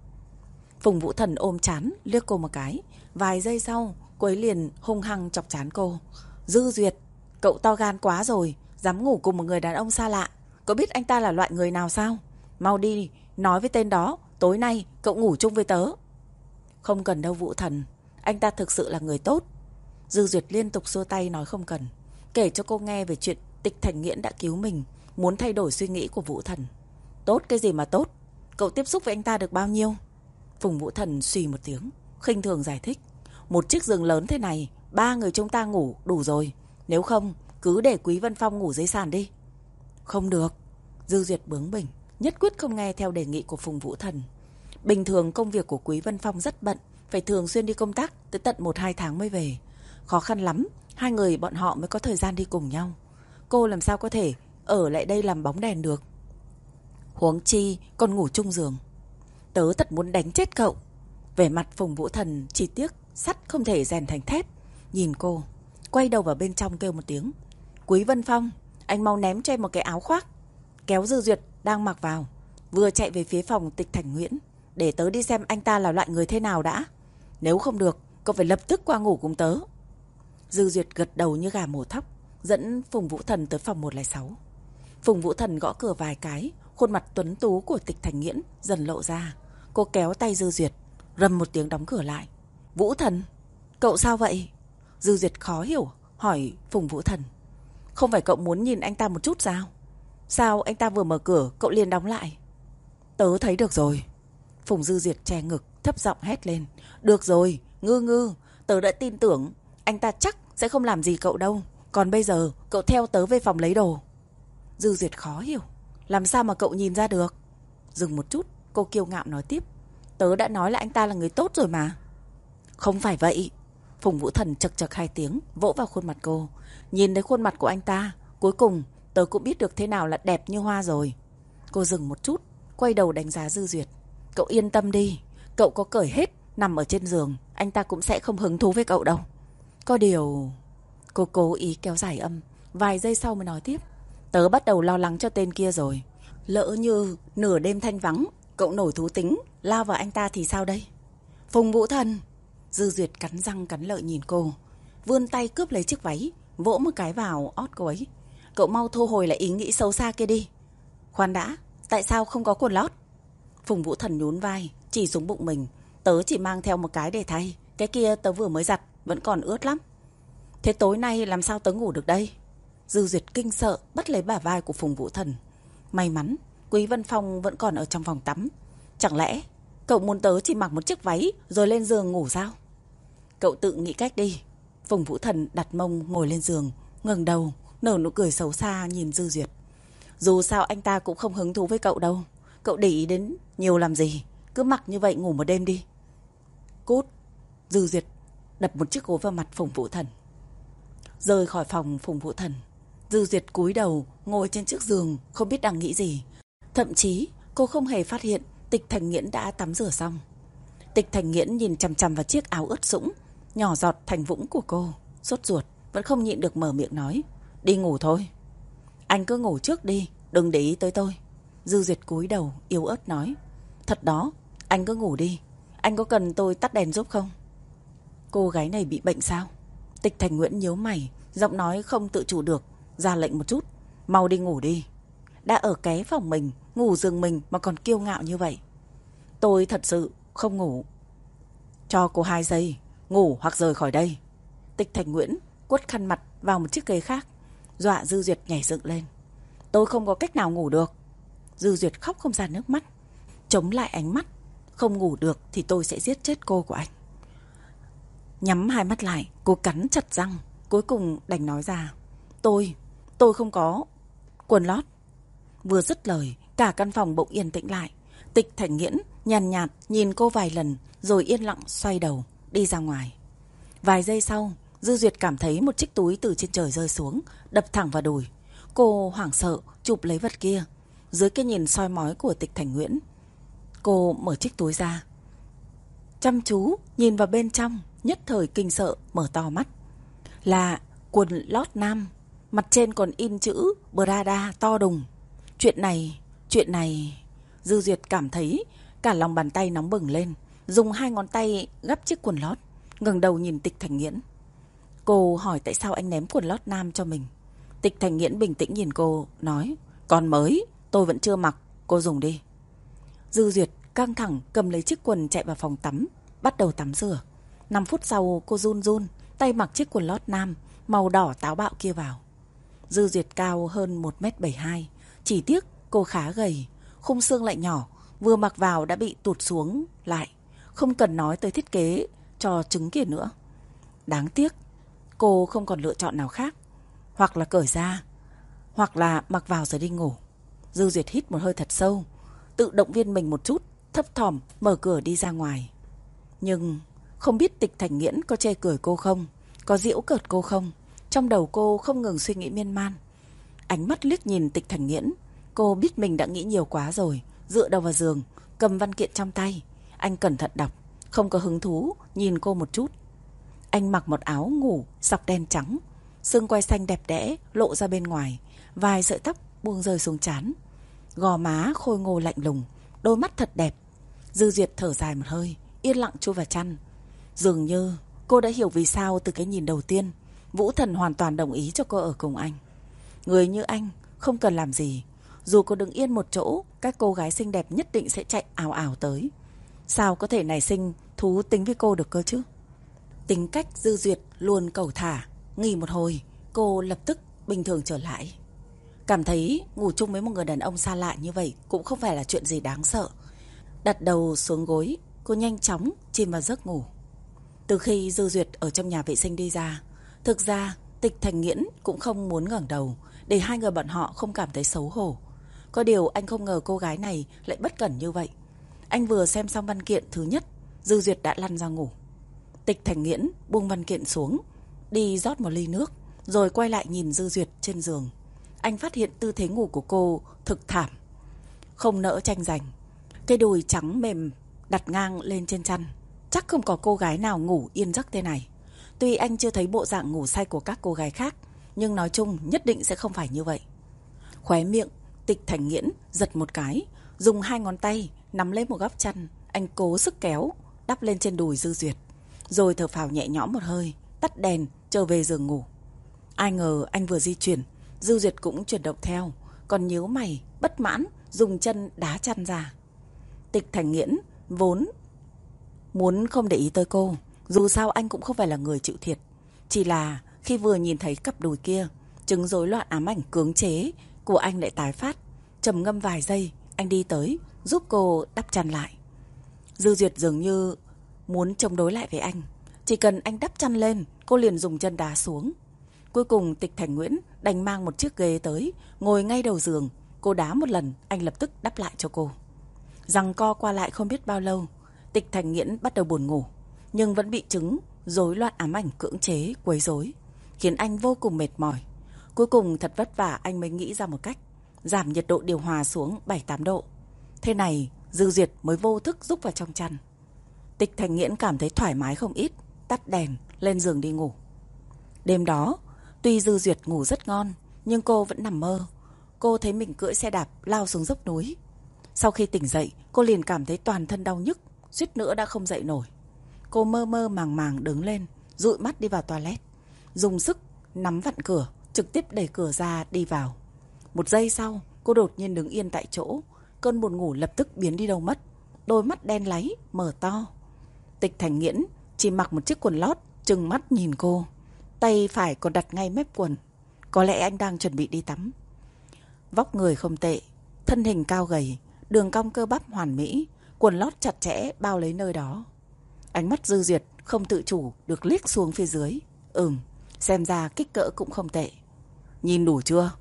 Phùng Vũ Thần ôm chán, liếc cô một cái. Vài giây sau, cô ấy liền hung hăng chọc chán cô. Dư Duyệt, cậu to gan quá rồi, dám ngủ cùng một người đàn ông xa lạ. Cậu biết anh ta là loại người nào sao? Mau đi, nói với tên đó, tối nay cậu ngủ chung với tớ. Không cần đâu Vũ Thần, anh ta thực sự là người tốt. Dư Duyệt liên tục xua tay nói không cần. Kể cho cô nghe về chuyện tịch thành nghiễn đã cứu mình, muốn thay đổi suy nghĩ của Vũ Thần. Tốt cái gì mà tốt? Cậu tiếp xúc với anh ta được bao nhiêu? Phùng Vũ Thần suy một tiếng, khinh thường giải thích. Một chiếc giường lớn thế này, ba người chúng ta ngủ đủ rồi. Nếu không, cứ để Quý Vân Phong ngủ dưới sàn đi. Không được. Dư Duyệt bướng bỉnh, nhất quyết không nghe theo đề nghị của Phùng Vũ Thần. Bình thường công việc của Quý Vân Phong rất bận, phải thường xuyên đi công tác tới tận 1-2 tháng mới về. Khó khăn lắm, hai người bọn họ mới có thời gian đi cùng nhau. Cô làm sao có thể ở lại đây làm bóng đèn được. Huống chi còn ngủ chung giường. Tớ thật muốn đánh chết cậu. Về mặt Phùng Vũ Thần chi tiết sắt không thể rèn thành thép. Nhìn cô, quay đầu vào bên trong kêu một tiếng. Quý Vân Phong, anh mau ném cho em một cái áo khoác. Kéo Dư Duyệt đang mặc vào. Vừa chạy về phía phòng tịch Thành Nguyễn. Để tớ đi xem anh ta là loại người thế nào đã. Nếu không được, cậu phải lập tức qua ngủ cùng tớ. Dư Duyệt gật đầu như gà mổ thóc. Dẫn Phùng Vũ Thần tới phòng 106. Phùng Vũ Thần gõ cửa vài cái. Khuôn mặt tuấn tú của tịch Thành Nghiễn dần lộ ra. Cô kéo tay Dư Duyệt, rầm một tiếng đóng cửa lại. Vũ Thần, cậu sao vậy? Dư Duyệt khó hiểu, hỏi Phùng Vũ Thần. Không phải cậu muốn nhìn anh ta một chút sao? Sao anh ta vừa mở cửa, cậu liền đóng lại? Tớ thấy được rồi. Phùng Dư Duyệt che ngực, thấp giọng hét lên. Được rồi, ngư ngư, tớ đã tin tưởng, anh ta chắc sẽ không làm gì cậu đâu. Còn bây giờ, cậu theo tớ về phòng lấy đồ. Dư Duyệt khó hiểu, làm sao mà cậu nhìn ra được? Dừng một chút, Cô kiêu ngạo nói tiếp. Tớ đã nói là anh ta là người tốt rồi mà. Không phải vậy. Phùng Vũ Thần chật chật hai tiếng Vỗ vào khuôn mặt cô. Nhìn thấy khuôn mặt của anh ta Cuối cùng tớ cũng biết được thế nào là đẹp như hoa rồi. Cô dừng một chút Quay đầu đánh giá Dư Duyệt. Cậu yên tâm đi. Cậu có cởi hết Nằm ở trên giường. Anh ta cũng sẽ không hứng thú với cậu đâu. Có điều Cô cố ý kéo dài âm Vài giây sau mới nói tiếp Tớ bắt đầu lo lắng cho tên kia rồi Lỡ như nửa đêm thanh vắng Cậu nổi thú tính, lao vào anh ta thì sao đây? Phùng Vũ Thần! Dư Duyệt cắn răng cắn lợi nhìn cô. Vươn tay cướp lấy chiếc váy, vỗ một cái vào ót cô ấy. Cậu mau thu hồi lại ý nghĩ xấu xa kia đi. Khoan đã, tại sao không có quần lót? Phùng Vũ Thần nhún vai, chỉ xuống bụng mình. Tớ chỉ mang theo một cái để thay. Cái kia tớ vừa mới giặt, vẫn còn ướt lắm. Thế tối nay làm sao tớ ngủ được đây? Dư Duyệt kinh sợ, bắt lấy bả vai của Phùng Vũ Thần. May mắn, Quý Vân Phong vẫn còn ở trong phòng tắm. Chẳng lẽ cậu muốn tớ chỉ mặc một chiếc váy rồi lên giường ngủ sao? Cậu tự nghĩ cách đi. Phùng Vũ Thần đặt mông ngồi lên giường, ngẩng đầu, nở nụ cười xấu xa nhìn Dư Duyệt. Dù sao anh ta cũng không hứng thú với cậu đâu. Cậu để ý đến nhiều làm gì. Cứ mặc như vậy ngủ một đêm đi. Cút. Dư Duyệt đập một chiếc gối vào mặt Phùng Vũ Thần. Rời khỏi phòng Phùng Vũ Thần. Dư Duyệt cúi đầu ngồi trên chiếc giường không biết đang nghĩ gì. Thậm chí Cô không hề phát hiện Tịch Thành Nghiễn đã tắm rửa xong. Tịch Thành Nghiễn nhìn chằm chằm vào chiếc áo ướt sũng, nhỏ giọt thành vũng của cô. Sốt ruột, vẫn không nhịn được mở miệng nói. Đi ngủ thôi. Anh cứ ngủ trước đi, đừng để ý tới tôi. Dư Duyệt cúi đầu, yếu ớt nói. Thật đó, anh cứ ngủ đi. Anh có cần tôi tắt đèn giúp không? Cô gái này bị bệnh sao? Tịch Thành Nguyễn nhíu mày, giọng nói không tự chủ được, ra lệnh một chút. Mau đi ngủ đi. Đã ở ké phòng mình, ngủ giường mình mà còn kiêu ngạo như vậy. Tôi thật sự không ngủ. Cho cô hai giây, ngủ hoặc rời khỏi đây. Tịch Thành Nguyễn quất khăn mặt vào một chiếc ghế khác, dọa Dư Duyệt nhảy dựng lên. Tôi không có cách nào ngủ được. Dư Duyệt khóc không ra nước mắt, chống lại ánh mắt. Không ngủ được thì tôi sẽ giết chết cô của anh. Nhắm hai mắt lại, cô cắn chặt răng, cuối cùng đành nói ra. Tôi, tôi không có quần lót. Vừa dứt lời, cả căn phòng bỗng yên tĩnh lại. Tịch Thành Nghiễn nhàn nhạt, nhìn cô vài lần rồi yên lặng xoay đầu, đi ra ngoài. Vài giây sau, Dư Duyệt cảm thấy một chiếc túi từ trên trời rơi xuống, đập thẳng vào đùi. Cô hoảng sợ, chụp lấy vật kia. Dưới cái nhìn soi mói của tịch Thành Nguyễn, cô mở chiếc túi ra. Chăm chú, nhìn vào bên trong, nhất thời kinh sợ, mở to mắt. Là quần lót nam, mặt trên còn in chữ Brada to đùng. Chuyện này, chuyện này... Dư Duyệt cảm thấy cả lòng bàn tay nóng bừng lên, dùng hai ngón tay gấp chiếc quần lót, ngẩng đầu nhìn Tịch Thành Nghiễn. Cô hỏi tại sao anh ném quần lót nam cho mình. Tịch Thành Nghiễn bình tĩnh nhìn cô, nói, còn mới, tôi vẫn chưa mặc, cô dùng đi. Dư Duyệt căng thẳng cầm lấy chiếc quần chạy vào phòng tắm, bắt đầu tắm rửa. 5 phút sau cô run run, tay mặc chiếc quần lót nam, màu đỏ táo bạo kia vào. Dư Duyệt cao hơn 1m72, chỉ tiếc cô khá gầy, khung xương lại nhỏ, vừa mặc vào đã bị tụt xuống lại. Không cần nói tới thiết kế cho trứng kia nữa. Đáng tiếc, cô không còn lựa chọn nào khác. Hoặc là cởi ra, hoặc là mặc vào rồi đi ngủ. Dư Duyệt hít một hơi thật sâu, tự động viên mình một chút, thấp thỏm mở cửa đi ra ngoài. Nhưng không biết tịch thành nghiễn có chê cười cô không, có diễu cợt cô không. Trong đầu cô không ngừng suy nghĩ miên man. Ánh mắt liếc nhìn tịch thành nghiễn, cô biết mình đã nghĩ nhiều quá rồi, dựa đầu vào giường, cầm văn kiện trong tay. Anh cẩn thận đọc, không có hứng thú, nhìn cô một chút. Anh mặc một áo ngủ, sọc đen trắng, xương quai xanh đẹp đẽ, lộ ra bên ngoài, vài sợi tóc buông rơi xuống chán. Gò má khôi ngô lạnh lùng, đôi mắt thật đẹp. Dư Duyệt thở dài một hơi, yên lặng chui vào chăn. Dường như cô đã hiểu vì sao từ cái nhìn đầu tiên, Vũ Thần hoàn toàn đồng ý cho cô ở cùng anh. Người như anh không cần làm gì, dù cô đứng yên một chỗ, các cô gái xinh đẹp nhất định sẽ chạy ảo ảo tới. Sao có thể nảy sinh thú tính với cô được cơ chứ? Tính cách dư duyệt luôn cầu thả. Nghỉ một hồi, cô lập tức bình thường trở lại. Cảm thấy ngủ chung với một người đàn ông xa lạ như vậy cũng không phải là chuyện gì đáng sợ. Đặt đầu xuống gối, cô nhanh chóng chìm vào giấc ngủ. Từ khi Dư Duyệt ở trong nhà vệ sinh đi ra, thực ra Tịch Thành Nghiễn cũng không muốn ngẩng đầu để hai người bọn họ không cảm thấy xấu hổ. Có điều anh không ngờ cô gái này lại bất cẩn như vậy. Anh vừa xem xong văn kiện thứ nhất, Dư Duyệt đã lăn ra ngủ. Tịch Thành Nghiễn buông văn kiện xuống, đi rót một ly nước, rồi quay lại nhìn Dư Duyệt trên giường. Anh phát hiện tư thế ngủ của cô thực thảm, không nỡ tranh giành. Cây đùi trắng mềm đặt ngang lên trên chăn. Chắc không có cô gái nào ngủ yên giấc thế này. Tuy anh chưa thấy bộ dạng ngủ say của các cô gái khác, nhưng nói chung nhất định sẽ không phải như vậy. Khóe miệng Tịch Thành Nghiễn giật một cái, dùng hai ngón tay nắm lấy một góc chăn, anh cố sức kéo, đắp lên trên đùi Dư Duyệt. Rồi thở phào nhẹ nhõm một hơi, tắt đèn, trở về giường ngủ. Ai ngờ anh vừa di chuyển, Dư Duyệt cũng chuyển động theo, còn nhíu mày, bất mãn, dùng chân đá chăn ra. Tịch Thành Nghiễn vốn muốn không để ý tới cô, dù sao anh cũng không phải là người chịu thiệt. Chỉ là khi vừa nhìn thấy cặp đùi kia, chứng rối loạn ám ảnh cưỡng chế của anh lại tái phát. trầm ngâm vài giây, anh đi tới, giúp cô đắp chăn lại. Dư Duyệt dường như muốn chống đối lại với anh. Chỉ cần anh đắp chăn lên, cô liền dùng chân đá xuống. Cuối cùng Tịch Thành Nguyễn đành mang một chiếc ghế tới, ngồi ngay đầu giường. Cô đá một lần, anh lập tức đắp lại cho cô. Rằng co qua lại không biết bao lâu, Tịch Thành Nghiễn bắt đầu buồn ngủ, nhưng vẫn bị chứng rối loạn ám ảnh cưỡng chế, quấy rối, khiến anh vô cùng mệt mỏi. Cuối cùng thật vất vả anh mới nghĩ ra một cách, giảm nhiệt độ điều hòa xuống 7-8 độ. Thế này, Dư Duyệt mới vô thức rúc vào trong chăn. Tịch Thành Nghiễn cảm thấy thoải mái không ít, tắt đèn, lên giường đi ngủ. Đêm đó, tuy Dư Duyệt ngủ rất ngon, nhưng cô vẫn nằm mơ. Cô thấy mình cưỡi xe đạp lao xuống dốc núi. Sau khi tỉnh dậy, cô liền cảm thấy toàn thân đau nhức, suýt nữa đã không dậy nổi. Cô mơ mơ màng màng đứng lên, dụi mắt đi vào toilet. Dùng sức nắm vặn cửa, trực tiếp đẩy cửa ra đi vào. Một giây sau, cô đột nhiên đứng yên tại chỗ. Cơn buồn ngủ lập tức biến đi đâu mất. Đôi mắt đen láy, mở to. Tịch Thành Nghiễn chỉ mặc một chiếc quần lót, trừng mắt nhìn cô. Tay phải còn đặt ngay mép quần. Có lẽ anh đang chuẩn bị đi tắm. Vóc người không tệ, thân hình cao gầy, đường cong cơ bắp hoàn mỹ, quần lót chặt chẽ bao lấy nơi đó. Ánh mắt dư duyệt không tự chủ được liếc xuống phía dưới. Ừm, xem ra kích cỡ cũng không tệ. Nhìn đủ chưa?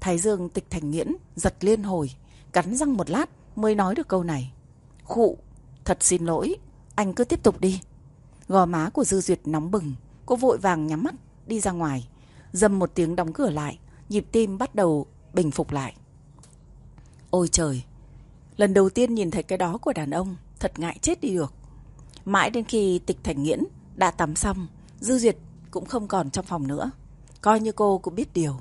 Thái Dương tịch thành nghiễn, giật liên hồi, cắn răng một lát mới nói được câu này. Khụ, thật xin lỗi, anh cứ tiếp tục đi. Gò má của Dư Duyệt nóng bừng, cô vội vàng nhắm mắt, đi ra ngoài. Dầm một tiếng đóng cửa lại, nhịp tim bắt đầu bình phục lại. Ôi trời, lần đầu tiên nhìn thấy cái đó của đàn ông, thật ngại chết đi được. Mãi đến khi tịch thành nghiễn đã tắm xong, Dư Duyệt cũng không còn trong phòng nữa. Coi như cô cũng biết điều.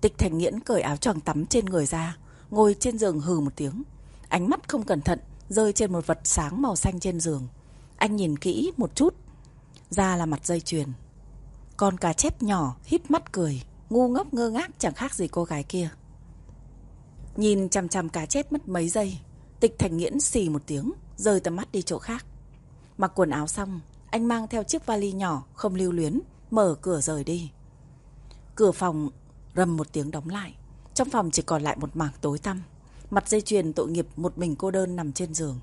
Tịch thành nghiễn cởi áo choàng tắm trên người ra, ngồi trên giường hừ một tiếng. Ánh mắt không cẩn thận, rơi trên một vật sáng màu xanh trên giường. Anh nhìn kỹ một chút, ra là mặt dây chuyền. Con cá chép nhỏ híp mắt cười, ngu ngốc ngơ ngác chẳng khác gì cô gái kia. Nhìn chằm chằm cá chép mất mấy giây, tịch thành nghiễn xì một tiếng, rời tầm mắt đi chỗ khác. Mặc quần áo xong, anh mang theo chiếc vali nhỏ không lưu luyến, mở cửa rời đi. Cửa phòng rầm một tiếng đóng lại. Trong phòng chỉ còn lại một mảng tối tăm. Mặt dây chuyền tội nghiệp một mình cô đơn nằm trên giường.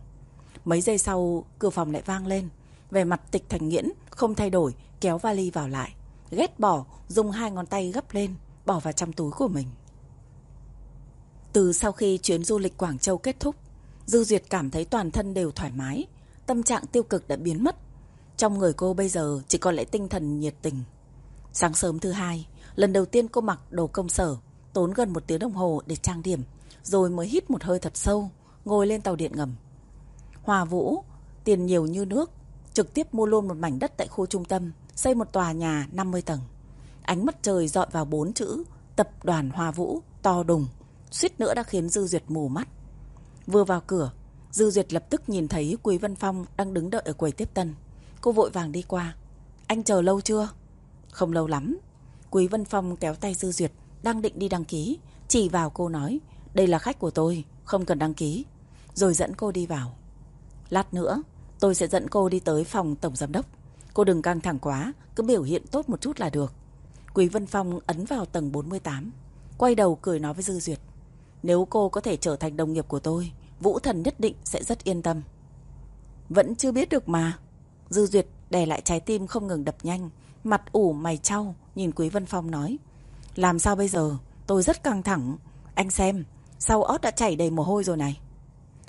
Mấy giây sau, cửa phòng lại vang lên. Về mặt tịch thành nghiễn, không thay đổi, kéo vali vào lại. Ghét bỏ, dùng hai ngón tay gấp lên, bỏ vào trong túi của mình. Từ sau khi chuyến du lịch Quảng Châu kết thúc, Dư Duyệt cảm thấy toàn thân đều thoải mái, tâm trạng tiêu cực đã biến mất. Trong người cô bây giờ chỉ còn lại tinh thần nhiệt tình. Sáng sớm thứ hai, lần đầu tiên cô mặc đồ công sở, tốn gần một tiếng đồng hồ để trang điểm, rồi mới hít một hơi thật sâu, ngồi lên tàu điện ngầm. Hòa Vũ, tiền nhiều như nước, trực tiếp mua luôn một mảnh đất tại khu trung tâm, xây một tòa nhà 50 tầng. Ánh mặt trời dọi vào bốn chữ Tập đoàn Hòa Vũ to đùng, suýt nữa đã khiến Dư Duyệt mù mắt. Vừa vào cửa, Dư Duyệt lập tức nhìn thấy Quý văn Phong đang đứng đợi ở quầy tiếp tân. Cô vội vàng đi qua. Anh chờ lâu chưa? Không lâu lắm. Quý văn Phong kéo tay Dư Duyệt, đang định đi đăng ký. Chỉ vào cô nói, đây là khách của tôi, không cần đăng ký. Rồi dẫn cô đi vào. Lát nữa, tôi sẽ dẫn cô đi tới phòng tổng giám đốc. Cô đừng căng thẳng quá, cứ biểu hiện tốt một chút là được. Quý văn Phong ấn vào tầng 48. Quay đầu cười nói với Dư Duyệt. Nếu cô có thể trở thành đồng nghiệp của tôi, Vũ Thần nhất định sẽ rất yên tâm. Vẫn chưa biết được mà. Dư Duyệt đè lại trái tim không ngừng đập nhanh, mặt ủ mày trao, nhìn Quý Vân Phong nói. Làm sao bây giờ? Tôi rất căng thẳng. Anh xem, sau ót đã chảy đầy mồ hôi rồi này.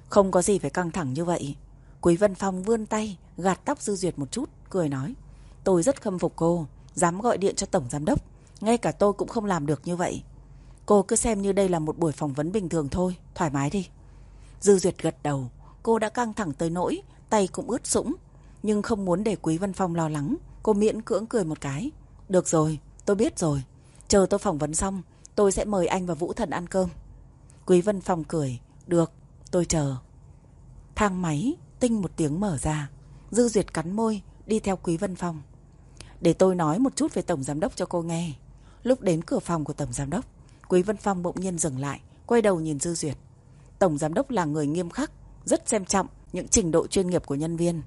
Không có gì phải căng thẳng như vậy. Quý Vân Phong vươn tay, gạt tóc Dư Duyệt một chút, cười nói. Tôi rất khâm phục cô, dám gọi điện cho Tổng Giám Đốc. Ngay cả tôi cũng không làm được như vậy. Cô cứ xem như đây là một buổi phỏng vấn bình thường thôi, thoải mái đi. Dư Duyệt gật đầu, cô đã căng thẳng tới nỗi, tay cũng ướt sũng. Nhưng không muốn để Quý văn Phong lo lắng, cô miễn cưỡng cười một cái. Được rồi, tôi biết rồi. Chờ tôi phỏng vấn xong, tôi sẽ mời anh và Vũ Thần ăn cơm. Quý văn Phong cười, được, tôi chờ. Thang máy, tinh một tiếng mở ra. Dư Duyệt cắn môi, đi theo Quý văn Phong. Để tôi nói một chút về Tổng Giám Đốc cho cô nghe. Lúc đến cửa phòng của Tổng Giám Đốc, Quý Vân Phong bỗng nhiên dừng lại, quay đầu nhìn Dư Duyệt. Tổng Giám Đốc là người nghiêm khắc, rất xem trọng những trình độ chuyên nghiệp của nhân viên.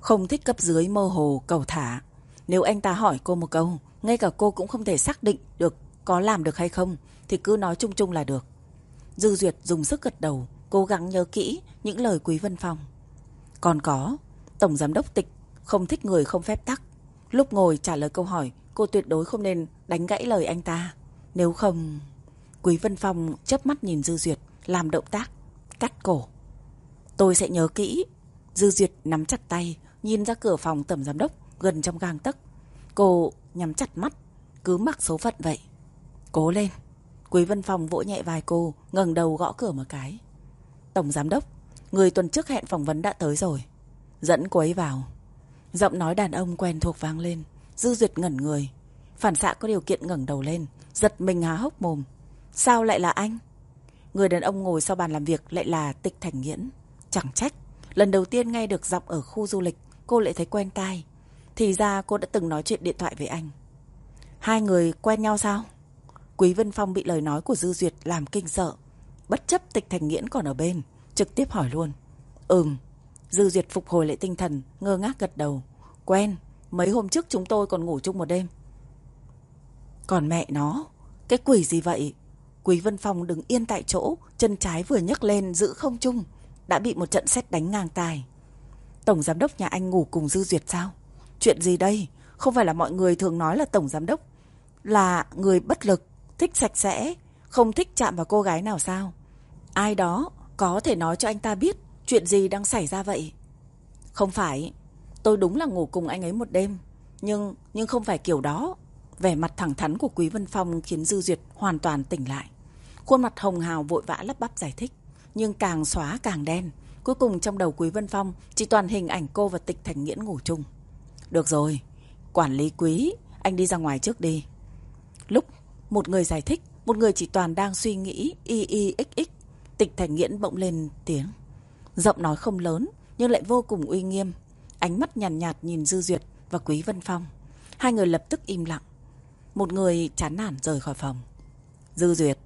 Không thích cấp dưới mơ hồ, cầu thả. Nếu anh ta hỏi cô một câu, ngay cả cô cũng không thể xác định được có làm được hay không, thì cứ nói chung chung là được. Dư Duyệt dùng sức gật đầu, cố gắng nhớ kỹ những lời Quý Vân Phong. Còn có, Tổng Giám Đốc Tịch không thích người không phép tắc. Lúc ngồi trả lời câu hỏi, cô tuyệt đối không nên đánh gãy lời anh ta. Nếu không... Quý Vân Phong chớp mắt nhìn Dư Duyệt, làm động tác, cắt cổ. Tôi sẽ nhớ kỹ. Dư Duyệt nắm chặt tay, nhìn ra cửa phòng tầm giám đốc, gần trong gang tấc. Cô nhắm chặt mắt, cứ mặc số phận vậy. Cố lên. Quý Vân Phong vỗ nhẹ vai cô, ngẩng đầu gõ cửa một cái. Tổng Giám Đốc, người tuần trước hẹn phỏng vấn đã tới rồi. Dẫn cô ấy vào. Giọng nói đàn ông quen thuộc vang lên. Dư Duyệt ngẩn người. Phản xạ có điều kiện ngẩng đầu lên. Giật mình há hốc mồm. Sao lại là anh? Người đàn ông ngồi sau bàn làm việc lại là Tịch Thành Nghiễn. Chẳng trách. Lần đầu tiên nghe được giọng ở khu du lịch, cô lại thấy quen tai. Thì ra cô đã từng nói chuyện điện thoại với anh. Hai người quen nhau sao? Quý Vân Phong bị lời nói của Dư Duyệt làm kinh sợ. Bất chấp Tịch Thành Nghiễn còn ở bên, trực tiếp hỏi luôn. Ừm. Dư Duyệt phục hồi lại tinh thần, ngơ ngác gật đầu. Quen, mấy hôm trước chúng tôi còn ngủ chung một đêm. Còn mẹ nó, cái quỷ gì vậy? Quý Vân Phong đứng yên tại chỗ, chân trái vừa nhấc lên giữ không chung, đã bị một trận xét đánh ngang tài. Tổng giám đốc nhà anh ngủ cùng Dư Duyệt sao? Chuyện gì đây? Không phải là mọi người thường nói là tổng giám đốc là người bất lực, thích sạch sẽ, không thích chạm vào cô gái nào sao? Ai đó có thể nói cho anh ta biết chuyện gì đang xảy ra vậy? Không phải, tôi đúng là ngủ cùng anh ấy một đêm, nhưng nhưng không phải kiểu đó. Vẻ mặt thẳng thắn của Quý Vân Phong khiến Dư Duyệt hoàn toàn tỉnh lại. Khuôn mặt hồng hào vội vã lắp bắp giải thích, nhưng càng xóa càng đen. Cuối cùng trong đầu Quý Vân Phong chỉ toàn hình ảnh cô và Tịch Thành Nghiễn ngủ chung. Được rồi, quản lý Quý, anh đi ra ngoài trước đi. Lúc một người giải thích, một người chỉ toàn đang suy nghĩ y y x x. Tịch Thành Nghiễn bỗng lên tiếng. Giọng nói không lớn, nhưng lại vô cùng uy nghiêm. Ánh mắt nhàn nhạt, nhạt nhìn Dư Duyệt và Quý Vân Phong. Hai người lập tức im lặng. Một người chán nản rời khỏi phòng. Dư Duyệt,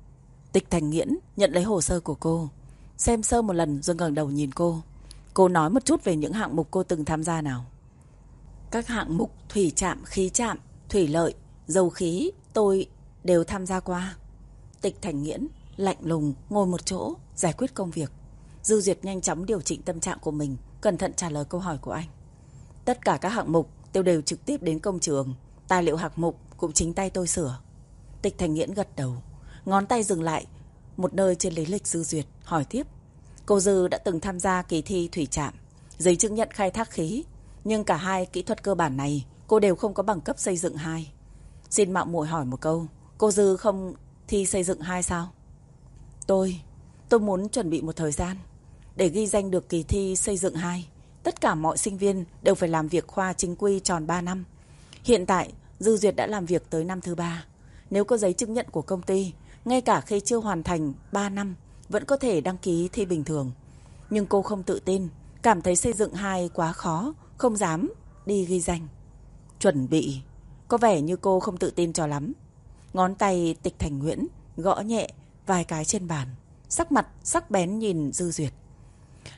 Tịch Thành Nghiễn nhận lấy hồ sơ của cô. Xem sơ một lần rồi ngẩng đầu nhìn cô. Cô nói một chút về những hạng mục cô từng tham gia nào. Các hạng mục thủy trạm, khí trạm, thủy lợi, dầu khí tôi đều tham gia qua. Tịch Thành Nghiễn lạnh lùng ngồi một chỗ giải quyết công việc. Dư Duyệt nhanh chóng điều chỉnh tâm trạng của mình, cẩn thận trả lời câu hỏi của anh. Tất cả các hạng mục đều đều trực tiếp đến công trường, tài liệu hạng mục cũng chính tay tôi sửa. Tịch Thành Nghiễn gật đầu, ngón tay dừng lại một nơi trên lý lịch Dư Duyệt, hỏi tiếp. Cô Dư đã từng tham gia kỳ thi thủy trạm, giấy chứng nhận khai thác khí, nhưng cả hai kỹ thuật cơ bản này cô đều không có bằng cấp xây dựng hai. Xin mạo muội hỏi một câu, cô Dư không thi xây dựng hai sao? Tôi, tôi muốn chuẩn bị một thời gian để ghi danh được kỳ thi xây dựng hai. Tất cả mọi sinh viên đều phải làm việc khoa chính quy tròn 3 năm. Hiện tại, Dư Duyệt đã làm việc tới năm thứ ba. Nếu có giấy chứng nhận của công ty, ngay cả khi chưa hoàn thành 3 năm, vẫn có thể đăng ký thi bình thường. Nhưng cô không tự tin, cảm thấy xây dựng hai quá khó, không dám đi ghi danh. Chuẩn bị, có vẻ như cô không tự tin cho lắm. Ngón tay tịch thành Nguyễn gõ nhẹ vài cái trên bàn. Sắc mặt sắc bén nhìn Dư Duyệt.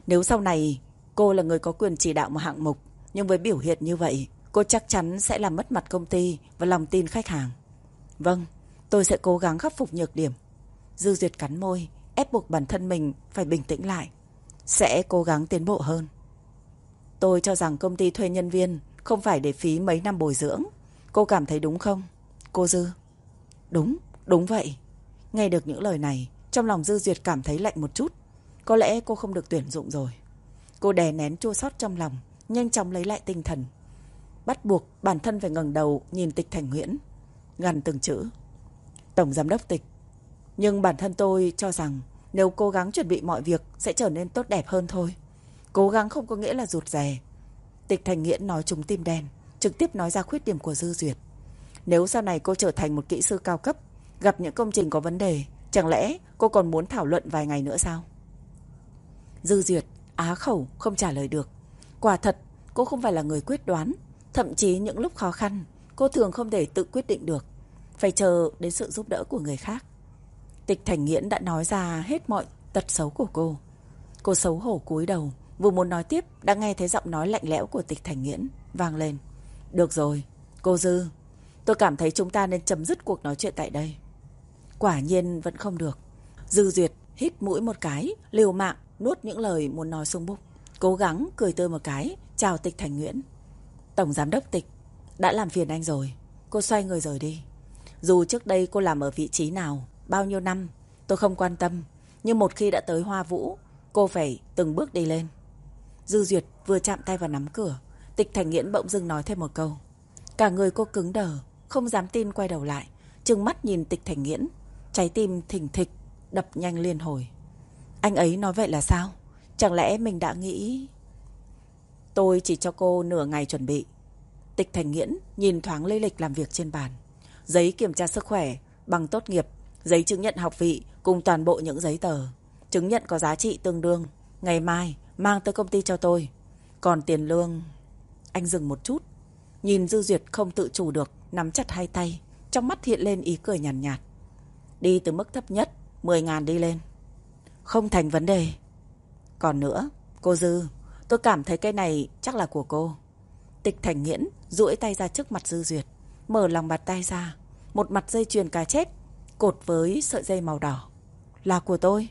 Nếu sau này cô là người có quyền chỉ đạo một hạng mục, nhưng với biểu hiện như vậy, cô chắc chắn sẽ làm mất mặt công ty và lòng tin khách hàng. Vâng, tôi sẽ cố gắng khắc phục nhược điểm. Dư Duyệt cắn môi, ép buộc bản thân mình phải bình tĩnh lại. Sẽ cố gắng tiến bộ hơn. Tôi cho rằng công ty thuê nhân viên không phải để phí mấy năm bồi dưỡng. Cô cảm thấy đúng không? Cô Dư. Đúng, đúng vậy. Nghe được những lời này, trong lòng Dư Duyệt cảm thấy lạnh một chút. Có lẽ cô không được tuyển dụng rồi. Cô đè nén chua sót trong lòng, nhanh chóng lấy lại tinh thần. Bắt buộc bản thân phải ngẩng đầu nhìn tịch thành Nguyễn. Gần từng chữ. Tổng giám đốc tịch. Nhưng bản thân tôi cho rằng nếu cố gắng chuẩn bị mọi việc sẽ trở nên tốt đẹp hơn thôi. Cố gắng không có nghĩa là rụt rè. Tịch Thành Nghiễn nói trúng tim đen, trực tiếp nói ra khuyết điểm của Dư Duyệt. Nếu sau này cô trở thành một kỹ sư cao cấp, gặp những công trình có vấn đề, chẳng lẽ cô còn muốn thảo luận vài ngày nữa sao? Dư Duyệt, á khẩu, không trả lời được. Quả thật, cô không phải là người quyết đoán. Thậm chí những lúc khó khăn, cô thường không thể tự quyết định được. Phải chờ đến sự giúp đỡ của người khác. Tịch Thành Nghiễn đã nói ra hết mọi tật xấu của cô. Cô xấu hổ cúi đầu, vừa muốn nói tiếp, đã nghe thấy giọng nói lạnh lẽo của Tịch Thành Nghiễn vang lên. Được rồi, cô Dư, tôi cảm thấy chúng ta nên chấm dứt cuộc nói chuyện tại đây. Quả nhiên vẫn không được. Dư Duyệt hít mũi một cái, liều mạng, nuốt những lời muốn nói sung búc. Cố gắng cười tươi một cái, chào Tịch Thành Nguyễn. Tổng Giám đốc Tịch, đã làm phiền anh rồi. Cô xoay người rời đi. Dù trước đây cô làm ở vị trí nào, bao nhiêu năm, tôi không quan tâm. Nhưng một khi đã tới Hoa Vũ, cô phải từng bước đi lên. Dư Duyệt vừa chạm tay vào nắm cửa. Tịch Thành Nghiễn bỗng dưng nói thêm một câu. Cả người cô cứng đờ, không dám tin quay đầu lại. Trừng mắt nhìn Tịch Thành Nghiễn. Trái tim thình thịch, đập nhanh liên hồi. Anh ấy nói vậy là sao? Chẳng lẽ mình đã nghĩ... Tôi chỉ cho cô nửa ngày chuẩn bị. Tịch Thành Nghiễn nhìn thoáng lê lịch làm việc trên bàn. Giấy kiểm tra sức khỏe, bằng tốt nghiệp, giấy chứng nhận học vị cùng toàn bộ những giấy tờ. Chứng nhận có giá trị tương đương. Ngày mai mang tới công ty cho tôi. Còn tiền lương... Anh dừng một chút. Nhìn Dư Duyệt không tự chủ được, nắm chặt hai tay. Trong mắt hiện lên ý cười nhàn nhạt, nhạt. Đi từ mức thấp nhất, 10 ngàn đi lên. Không thành vấn đề. Còn nữa, cô Dư, tôi cảm thấy cây này chắc là của cô. Tịch Thành Nghiễn duỗi tay ra trước mặt Dư Duyệt, mở lòng bàn tay ra, một mặt dây chuyền cá chép cột với sợi dây màu đỏ. Là của tôi.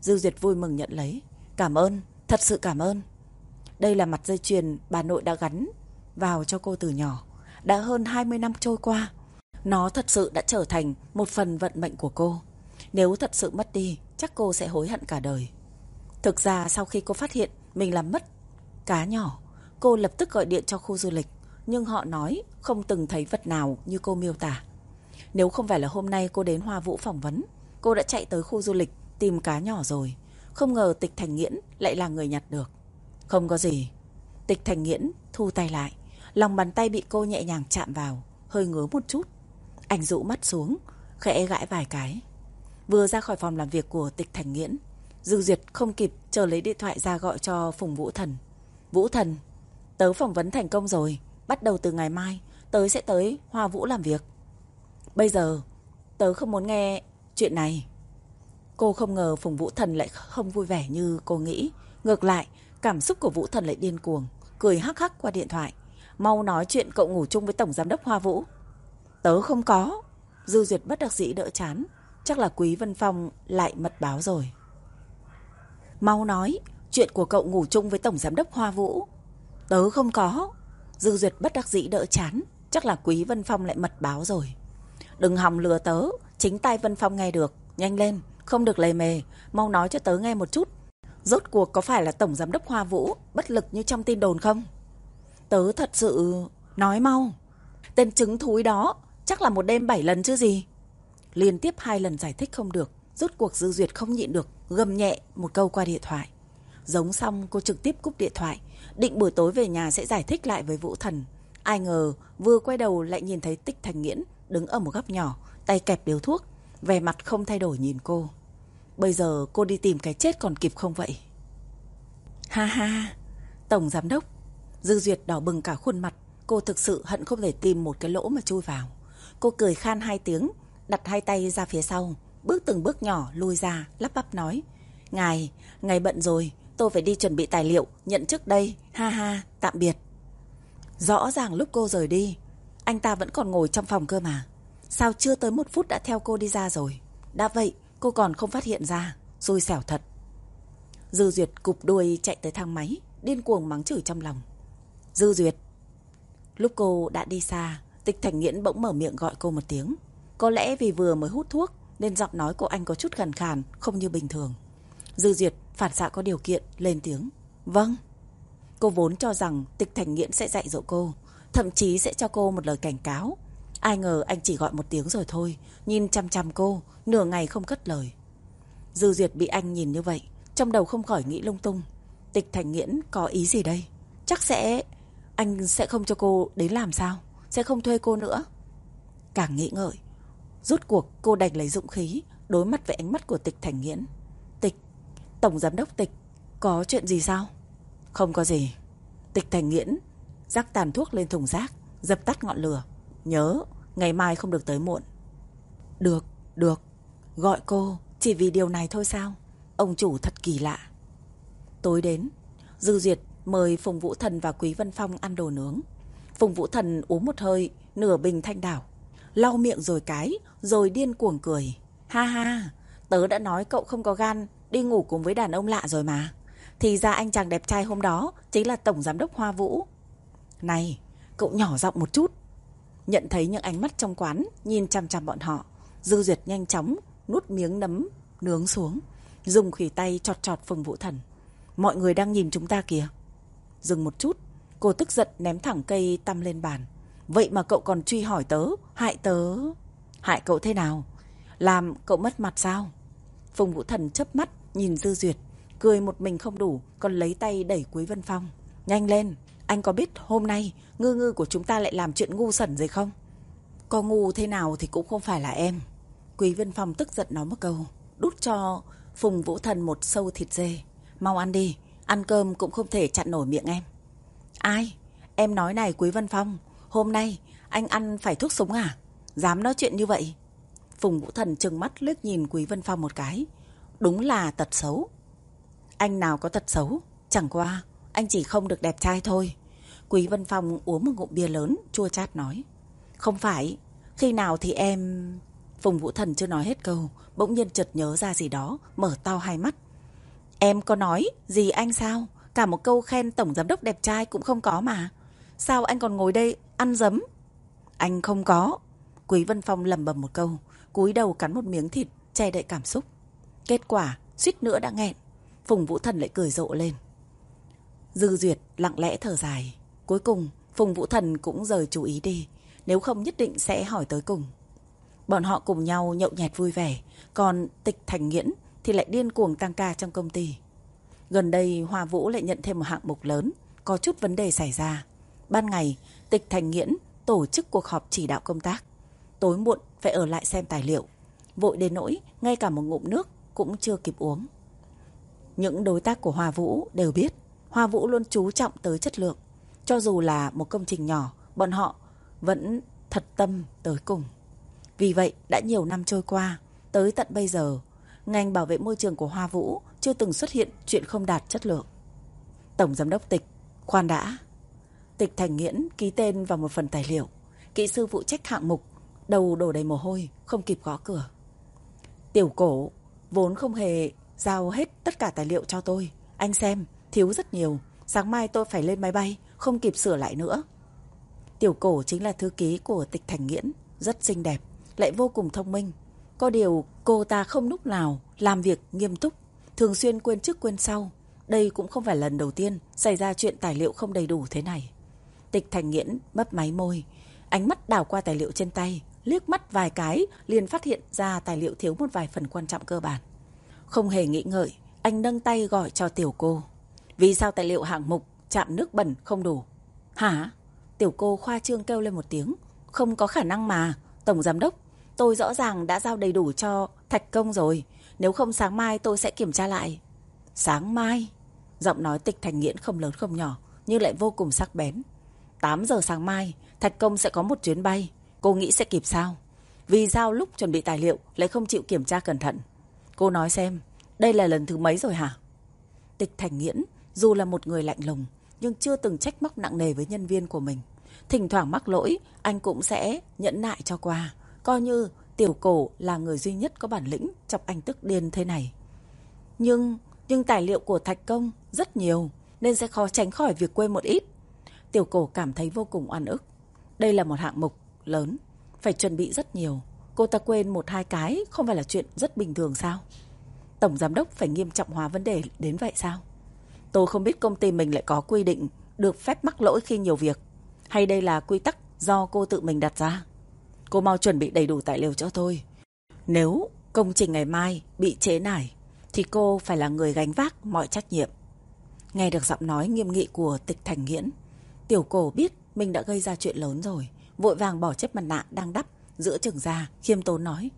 Dư Duyệt vui mừng nhận lấy. Cảm ơn, thật sự cảm ơn. Đây là mặt dây chuyền bà nội đã gắn vào cho cô từ nhỏ. Đã hơn 20 năm trôi qua, nó thật sự đã trở thành một phần vận mệnh của cô. Nếu thật sự mất đi, chắc cô sẽ hối hận cả đời. Thực ra sau khi cô phát hiện mình làm mất cá nhỏ, cô lập tức gọi điện cho khu du lịch. Nhưng họ nói không từng thấy vật nào như cô miêu tả. Nếu không phải là hôm nay cô đến Hoa Vũ phỏng vấn, cô đã chạy tới khu du lịch tìm cá nhỏ rồi. Không ngờ Tịch Thành Nghiễn lại là người nhặt được. Không có gì. Tịch Thành Nghiễn thu tay lại. Lòng bàn tay bị cô nhẹ nhàng chạm vào, hơi ngứa một chút. Anh dụ mắt xuống, khẽ gãi vài cái. Vừa ra khỏi phòng làm việc của Tịch Thành Nghiễn, Dư Duyệt không kịp chờ lấy điện thoại ra gọi cho Phùng Vũ Thần. Vũ Thần, tớ phỏng vấn thành công rồi, bắt đầu từ ngày mai, tớ sẽ tới Hoa Vũ làm việc. Bây giờ, tớ không muốn nghe chuyện này. Cô không ngờ Phùng Vũ Thần lại không vui vẻ như cô nghĩ. Ngược lại, cảm xúc của Vũ Thần lại điên cuồng, cười hắc hắc qua điện thoại. Mau nói chuyện cậu ngủ chung với Tổng Giám đốc Hoa Vũ. Tớ không có. Dư Duyệt bất đắc dĩ đỡ chán. Chắc là Quý Vân Phong lại mật báo rồi. Mau nói, chuyện của cậu ngủ chung với Tổng Giám đốc Hoa Vũ. Tớ không có. Dư Duyệt bất đắc dĩ đỡ chán. Chắc là Quý Vân Phong lại mật báo rồi. Đừng hòng lừa tớ, chính tay Vân Phong nghe được. Nhanh lên, không được lề mề, mau nói cho tớ nghe một chút. Rốt cuộc có phải là Tổng Giám đốc Hoa Vũ bất lực như trong tin đồn không? Tớ thật sự... Nói mau. Tên trứng thúi đó chắc là một đêm bảy lần chứ gì. Liên tiếp hai lần giải thích không được, rốt cuộc dư duyệt không nhịn được, gầm nhẹ một câu qua điện thoại. Giống xong cô trực tiếp cúp điện thoại, định buổi tối về nhà sẽ giải thích lại với Vũ Thần. Ai ngờ vừa quay đầu lại nhìn thấy Tích Thành Nghiễn đứng ở một góc nhỏ, tay kẹp điếu thuốc, vẻ mặt không thay đổi nhìn cô. Bây giờ cô đi tìm cái chết còn kịp không vậy? Ha ha, Tổng Giám Đốc. Dư Duyệt đỏ bừng cả khuôn mặt, cô thực sự hận không thể tìm một cái lỗ mà chui vào. Cô cười khan hai tiếng, đặt hai tay ra phía sau, bước từng bước nhỏ lui ra, lắp bắp nói. Ngài, ngài bận rồi, tôi phải đi chuẩn bị tài liệu, nhận chức đây, ha ha, tạm biệt. Rõ ràng lúc cô rời đi, anh ta vẫn còn ngồi trong phòng cơ mà. Sao chưa tới một phút đã theo cô đi ra rồi? Đã vậy, cô còn không phát hiện ra, xui xẻo thật. Dư Duyệt cụp đuôi chạy tới thang máy, điên cuồng mắng chửi trong lòng. Dư Duyệt. Lúc cô đã đi xa, Tịch Thành Nghiễn bỗng mở miệng gọi cô một tiếng. Có lẽ vì vừa mới hút thuốc nên giọng nói của anh có chút khàn khàn, không như bình thường. Dư Duyệt phản xạ có điều kiện, lên tiếng. Vâng. Cô vốn cho rằng Tịch Thành Nghiễn sẽ dạy dỗ cô, thậm chí sẽ cho cô một lời cảnh cáo. Ai ngờ anh chỉ gọi một tiếng rồi thôi, nhìn chăm chăm cô, nửa ngày không cất lời. Dư Duyệt bị anh nhìn như vậy, trong đầu không khỏi nghĩ lung tung. Tịch Thành Nghiễn có ý gì đây? Chắc sẽ... Anh sẽ không cho cô đến làm sao? Sẽ không thuê cô nữa? Càng nghĩ ngợi, rút cuộc cô đành lấy dụng khí, đối mặt với ánh mắt của Tịch Thành Nghiễn. Tịch, Tổng Giám đốc Tịch, có chuyện gì sao? Không có gì. Tịch Thành Nghiễn rắc tàn thuốc lên thùng rác, dập tắt ngọn lửa. Nhớ, ngày mai không được tới muộn. Được, được. Gọi cô chỉ vì điều này thôi sao? Ông chủ thật kỳ lạ. Tối đến, Dư Duyệt mời Phùng Vũ Thần và Quý Vân Phong ăn đồ nướng. Phùng Vũ Thần uống một hơi, nửa bình thanh đảo. Lau miệng rồi cái, rồi điên cuồng cười. Ha ha, tớ đã nói cậu không có gan đi ngủ cùng với đàn ông lạ rồi mà. Thì ra anh chàng đẹp trai hôm đó chính là Tổng Giám đốc Hoa Vũ. Này, cậu nhỏ giọng một chút. Nhận thấy những ánh mắt trong quán nhìn chằm chằm bọn họ. Dư Duyệt nhanh chóng nuốt miếng nấm nướng xuống. Dùng khủy tay chọt chọt phừng Vũ Thần. Mọi người đang nhìn chúng ta kìa. Dừng một chút, cô tức giận ném thẳng cây tăm lên bàn. Vậy mà cậu còn truy hỏi tớ, hại tớ. Hại cậu thế nào? Làm cậu mất mặt sao? Phùng Vũ Thần chớp mắt, nhìn Dư Duyệt, cười một mình không đủ, còn lấy tay đẩy Quý Vân Phong. Nhanh lên, anh có biết hôm nay ngư ngư của chúng ta lại làm chuyện ngu sẩn gì không? Có ngu thế nào thì cũng không phải là em. Quý Vân Phong tức giận nói một câu, đút cho Phùng Vũ Thần một sâu thịt dê. Mau ăn đi, ăn cơm cũng không thể chặn nổi miệng em. Ai? Em nói này Quý Vân Phong, hôm nay anh ăn phải thuốc súng à? Dám nói chuyện như vậy? Phùng Vũ Thần trừng mắt lướt nhìn Quý Vân Phong một cái. Đúng là tật xấu. Anh nào có tật xấu? Chẳng qua, anh chỉ không được đẹp trai thôi. Quý Vân Phong uống một ngụm bia lớn, chua chát nói. Không phải, khi nào thì em... Phùng Vũ Thần chưa nói hết câu, bỗng nhiên chợt nhớ ra gì đó, mở to hai mắt. Em có nói gì anh sao? Cả một câu khen tổng giám đốc đẹp trai cũng không có mà. Sao anh còn ngồi đây ăn dấm? Anh không có. Quý Vân Phong lẩm bẩm một câu, cúi đầu cắn một miếng thịt, che đậy cảm xúc. Kết quả, suýt nữa đã nghẹn. Phùng Vũ Thần lại cười rộ lên. Dư Duyệt lặng lẽ thở dài. Cuối cùng, Phùng Vũ Thần cũng rời chú ý đi. Nếu không nhất định sẽ hỏi tới cùng. Bọn họ cùng nhau nhậu nhẹt vui vẻ. Còn tịch thành nghiễn thì lại điên cuồng tăng ca trong công ty. Gần đây Hoa Vũ lại nhận thêm một hạng mục lớn. Có chút vấn đề xảy ra. Ban ngày, tịch thành nghiễn tổ chức cuộc họp chỉ đạo công tác. Tối muộn phải ở lại xem tài liệu. Vội đến nỗi, ngay cả một ngụm nước cũng chưa kịp uống. Những đối tác của Hoa Vũ đều biết Hoa Vũ luôn chú trọng tới chất lượng. Cho dù là một công trình nhỏ, bọn họ vẫn thật tâm tới cùng. Vì vậy, đã nhiều năm trôi qua, tới tận bây giờ, ngành bảo vệ môi trường của Hoa Vũ chưa từng xuất hiện chuyện không đạt chất lượng. Tổng Giám đốc Tịch, khoan đã. Tịch Thành Nghiễn ký tên vào một phần tài liệu. Kỹ sư phụ trách hạng mục, đầu đổ đầy mồ hôi, không kịp gõ cửa. Tiểu cổ, vốn không hề giao hết tất cả tài liệu cho tôi. Anh xem, thiếu rất nhiều. Sáng mai tôi phải lên máy bay, không kịp sửa lại nữa. Tiểu cổ chính là thư ký của tịch thành nghiễn, rất xinh đẹp, lại vô cùng thông minh. Có điều cô ta không lúc nào làm việc nghiêm túc, thường xuyên quên trước quên sau. Đây cũng không phải lần đầu tiên xảy ra chuyện tài liệu không đầy đủ thế này. Tịch thành nghiễn mấp máy môi, ánh mắt đảo qua tài liệu trên tay, liếc mắt vài cái liền phát hiện ra tài liệu thiếu một vài phần quan trọng cơ bản. Không hề nghĩ ngợi, anh nâng tay gọi cho tiểu cô. Vì sao tài liệu hạng mục chạm nước bẩn không đủ? Hả? Tiểu cô khoa trương kêu lên một tiếng. Không có khả năng mà. Tổng giám đốc, tôi rõ ràng đã giao đầy đủ cho thạch công rồi. Nếu không sáng mai tôi sẽ kiểm tra lại. Sáng mai? Giọng nói tịch thành nghiễn không lớn không nhỏ, nhưng lại vô cùng sắc bén. 8 giờ sáng mai, thạch công sẽ có một chuyến bay. Cô nghĩ sẽ kịp sao? Vì sao lúc chuẩn bị tài liệu lại không chịu kiểm tra cẩn thận? Cô nói xem, đây là lần thứ mấy rồi hả? Tịch Thành Nghiễn, dù là một người lạnh lùng, nhưng chưa từng trách móc nặng nề với nhân viên của mình. Thỉnh thoảng mắc lỗi, anh cũng sẽ nhẫn nại cho qua. Coi như tiểu cổ là người duy nhất có bản lĩnh chọc anh tức điên thế này. Nhưng, nhưng tài liệu của Thạch Công rất nhiều, nên sẽ khó tránh khỏi việc quên một ít. Tiểu cổ cảm thấy vô cùng oan ức. Đây là một hạng mục lớn, phải chuẩn bị rất nhiều. Cô ta quên một hai cái không phải là chuyện rất bình thường sao? Tổng giám đốc phải nghiêm trọng hóa vấn đề đến vậy sao? Tôi không biết công ty mình lại có quy định được phép mắc lỗi khi nhiều việc. Hay đây là quy tắc do cô tự mình đặt ra? Cô mau chuẩn bị đầy đủ tài liệu cho tôi. Nếu công trình ngày mai bị chế nải, thì cô phải là người gánh vác mọi trách nhiệm. Nghe được giọng nói nghiêm nghị của tịch thành nghiễn, tiểu cổ biết mình đã gây ra chuyện lớn rồi, vội vàng bỏ chiếc mặt nạ đang đắp giữa trường ra, khiêm tốn nói.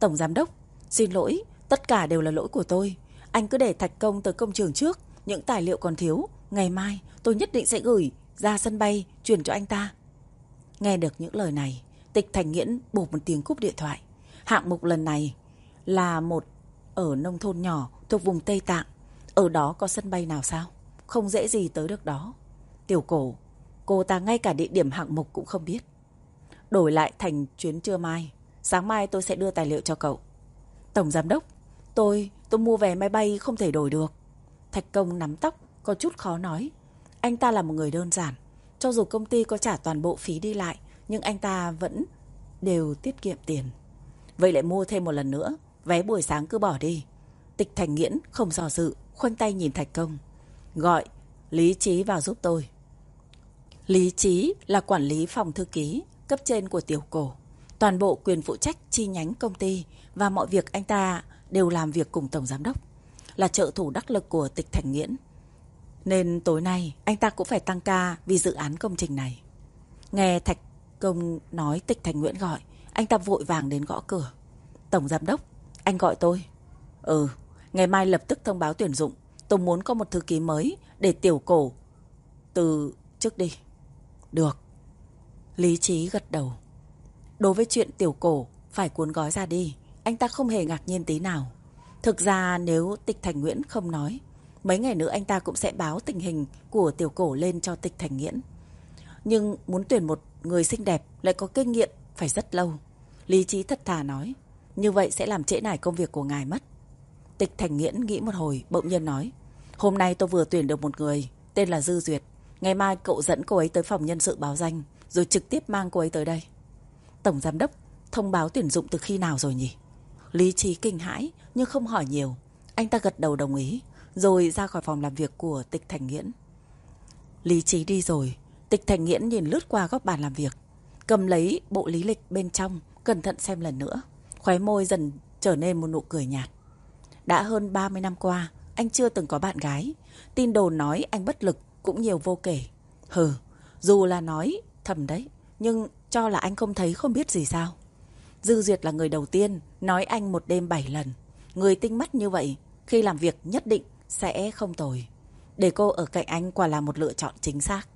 Tổng giám đốc, xin lỗi, tất cả đều là lỗi của tôi. Anh cứ để thạch công tới công trường trước, những tài liệu còn thiếu. Ngày mai tôi nhất định sẽ gửi ra sân bay, chuyển cho anh ta. Nghe được những lời này, tịch thành nghiễn bột một tiếng cúp điện thoại. Hạng mục lần này là một ở nông thôn nhỏ thuộc vùng Tây Tạng. Ở đó có sân bay nào sao? Không dễ gì tới được đó. Tiểu cổ, cô ta ngay cả địa điểm hạng mục cũng không biết. Đổi lại thành chuyến trưa mai Sáng mai tôi sẽ đưa tài liệu cho cậu. Tổng giám đốc Tôi, tôi mua vé máy bay không thể đổi được. Thạch công nắm tóc Có chút khó nói. Anh ta là một người đơn giản Cho dù công ty có trả toàn bộ phí đi lại Nhưng anh ta vẫn đều tiết kiệm tiền. Vậy lại mua thêm một lần nữa Vé buổi sáng cứ bỏ đi. Tịch thành nghiễn không dò dự Khoanh tay nhìn thạch công. Gọi Lý Trí vào giúp tôi. Lý Trí là quản lý phòng thư ký cấp trên của tiểu cổ. Toàn bộ quyền phụ trách chi nhánh công ty và mọi việc anh ta đều làm việc cùng tổng giám đốc. là trợ thủ đắc lực của tịch thành nghiễn. Nên tối nay anh ta cũng phải tăng ca vì dự án công trình này. Nghe Thạch Công nói tịch thành Nguyễn gọi, anh ta vội vàng đến gõ cửa. Tổng giám đốc, anh gọi tôi. Ừ, ngày mai lập tức thông báo tuyển dụng. Tôi muốn có một thư ký mới để tiểu cổ từ trước đi. Được. Lý trí gật đầu. Đối với chuyện tiểu cổ phải cuốn gói ra đi, anh ta không hề ngạc nhiên tí nào. Thực ra nếu tịch thành Nguyễn không nói, mấy ngày nữa anh ta cũng sẽ báo tình hình của tiểu cổ lên cho tịch thành Nguyễn. Nhưng muốn tuyển một người xinh đẹp lại có kinh nghiệm phải rất lâu. Lý trí thật thà nói, như vậy sẽ làm trễ nải công việc của ngài mất. Tịch Thành Nghiễn nghĩ một hồi, bỗng nhiên nói, hôm nay tôi vừa tuyển được một người, tên là Dư Duyệt. Ngày mai cậu dẫn cô ấy tới phòng nhân sự báo danh, rồi trực tiếp mang cô ấy tới đây. Tổng Giám đốc thông báo tuyển dụng từ khi nào rồi nhỉ? Lý trí kinh hãi, nhưng không hỏi nhiều. Anh ta gật đầu đồng ý, rồi ra khỏi phòng làm việc của Tịch Thành Nghiễn. Lý trí đi rồi, Tịch Thành Nghiễn nhìn lướt qua góc bàn làm việc, cầm lấy bộ lý lịch bên trong, cẩn thận xem lần nữa. Khóe môi dần trở nên một nụ cười nhạt. Đã hơn 30 năm qua, anh chưa từng có bạn gái. Tin đồn nói anh bất lực cũng nhiều vô kể. Hừ, dù là nói thầm đấy, nhưng cho là anh không thấy không biết gì sao. Dư Duyệt là người đầu tiên nói anh một đêm bảy lần. Người tinh mắt như vậy, khi làm việc nhất định sẽ không tồi. Để cô ở cạnh anh quả là một lựa chọn chính xác.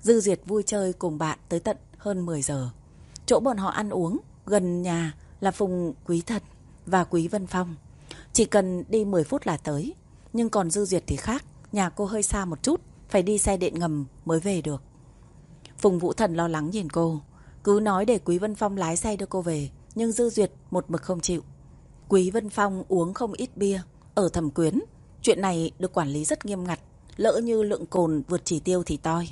Dư Duyệt vui chơi cùng bạn tới tận hơn 10 giờ. Chỗ bọn họ ăn uống, gần nhà là Phùng Quý Thật và Quý Vân Phong. Chỉ cần đi 10 phút là tới. Nhưng còn Dư Duyệt thì khác, nhà cô hơi xa một chút, phải đi xe điện ngầm mới về được. Phùng Vũ Thần lo lắng nhìn cô, cứ nói để Quý Vân Phong lái xe đưa cô về, nhưng Dư Duyệt một mực không chịu. Quý Vân Phong uống không ít bia, ở thẩm quyến. Chuyện này được quản lý rất nghiêm ngặt, lỡ như lượng cồn vượt chỉ tiêu thì toi.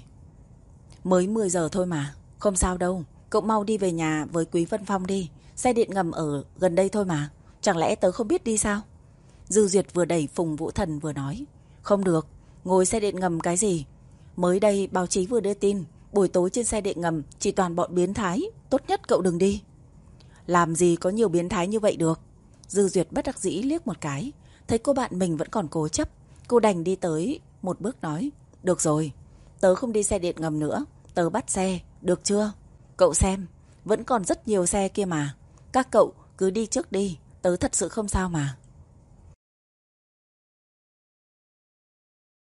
Mới 10 giờ thôi mà, không sao đâu, cậu mau đi về nhà với Quý Vân Phong đi, xe điện ngầm ở gần đây thôi mà, chẳng lẽ tớ không biết đi sao? Dư Duyệt vừa đẩy Phùng Vũ Thần vừa nói, không được, ngồi xe điện ngầm cái gì? Mới đây báo chí vừa đưa tin, buổi tối trên xe điện ngầm chỉ toàn bọn biến thái, tốt nhất cậu đừng đi. Làm gì có nhiều biến thái như vậy được? Dư Duyệt bất đắc dĩ liếc một cái, thấy cô bạn mình vẫn còn cố chấp, cô đành đi tới một bước nói, được rồi, tớ không đi xe điện ngầm nữa, tớ bắt xe, được chưa? Cậu xem, vẫn còn rất nhiều xe kia mà, các cậu cứ đi trước đi, tớ thật sự không sao mà.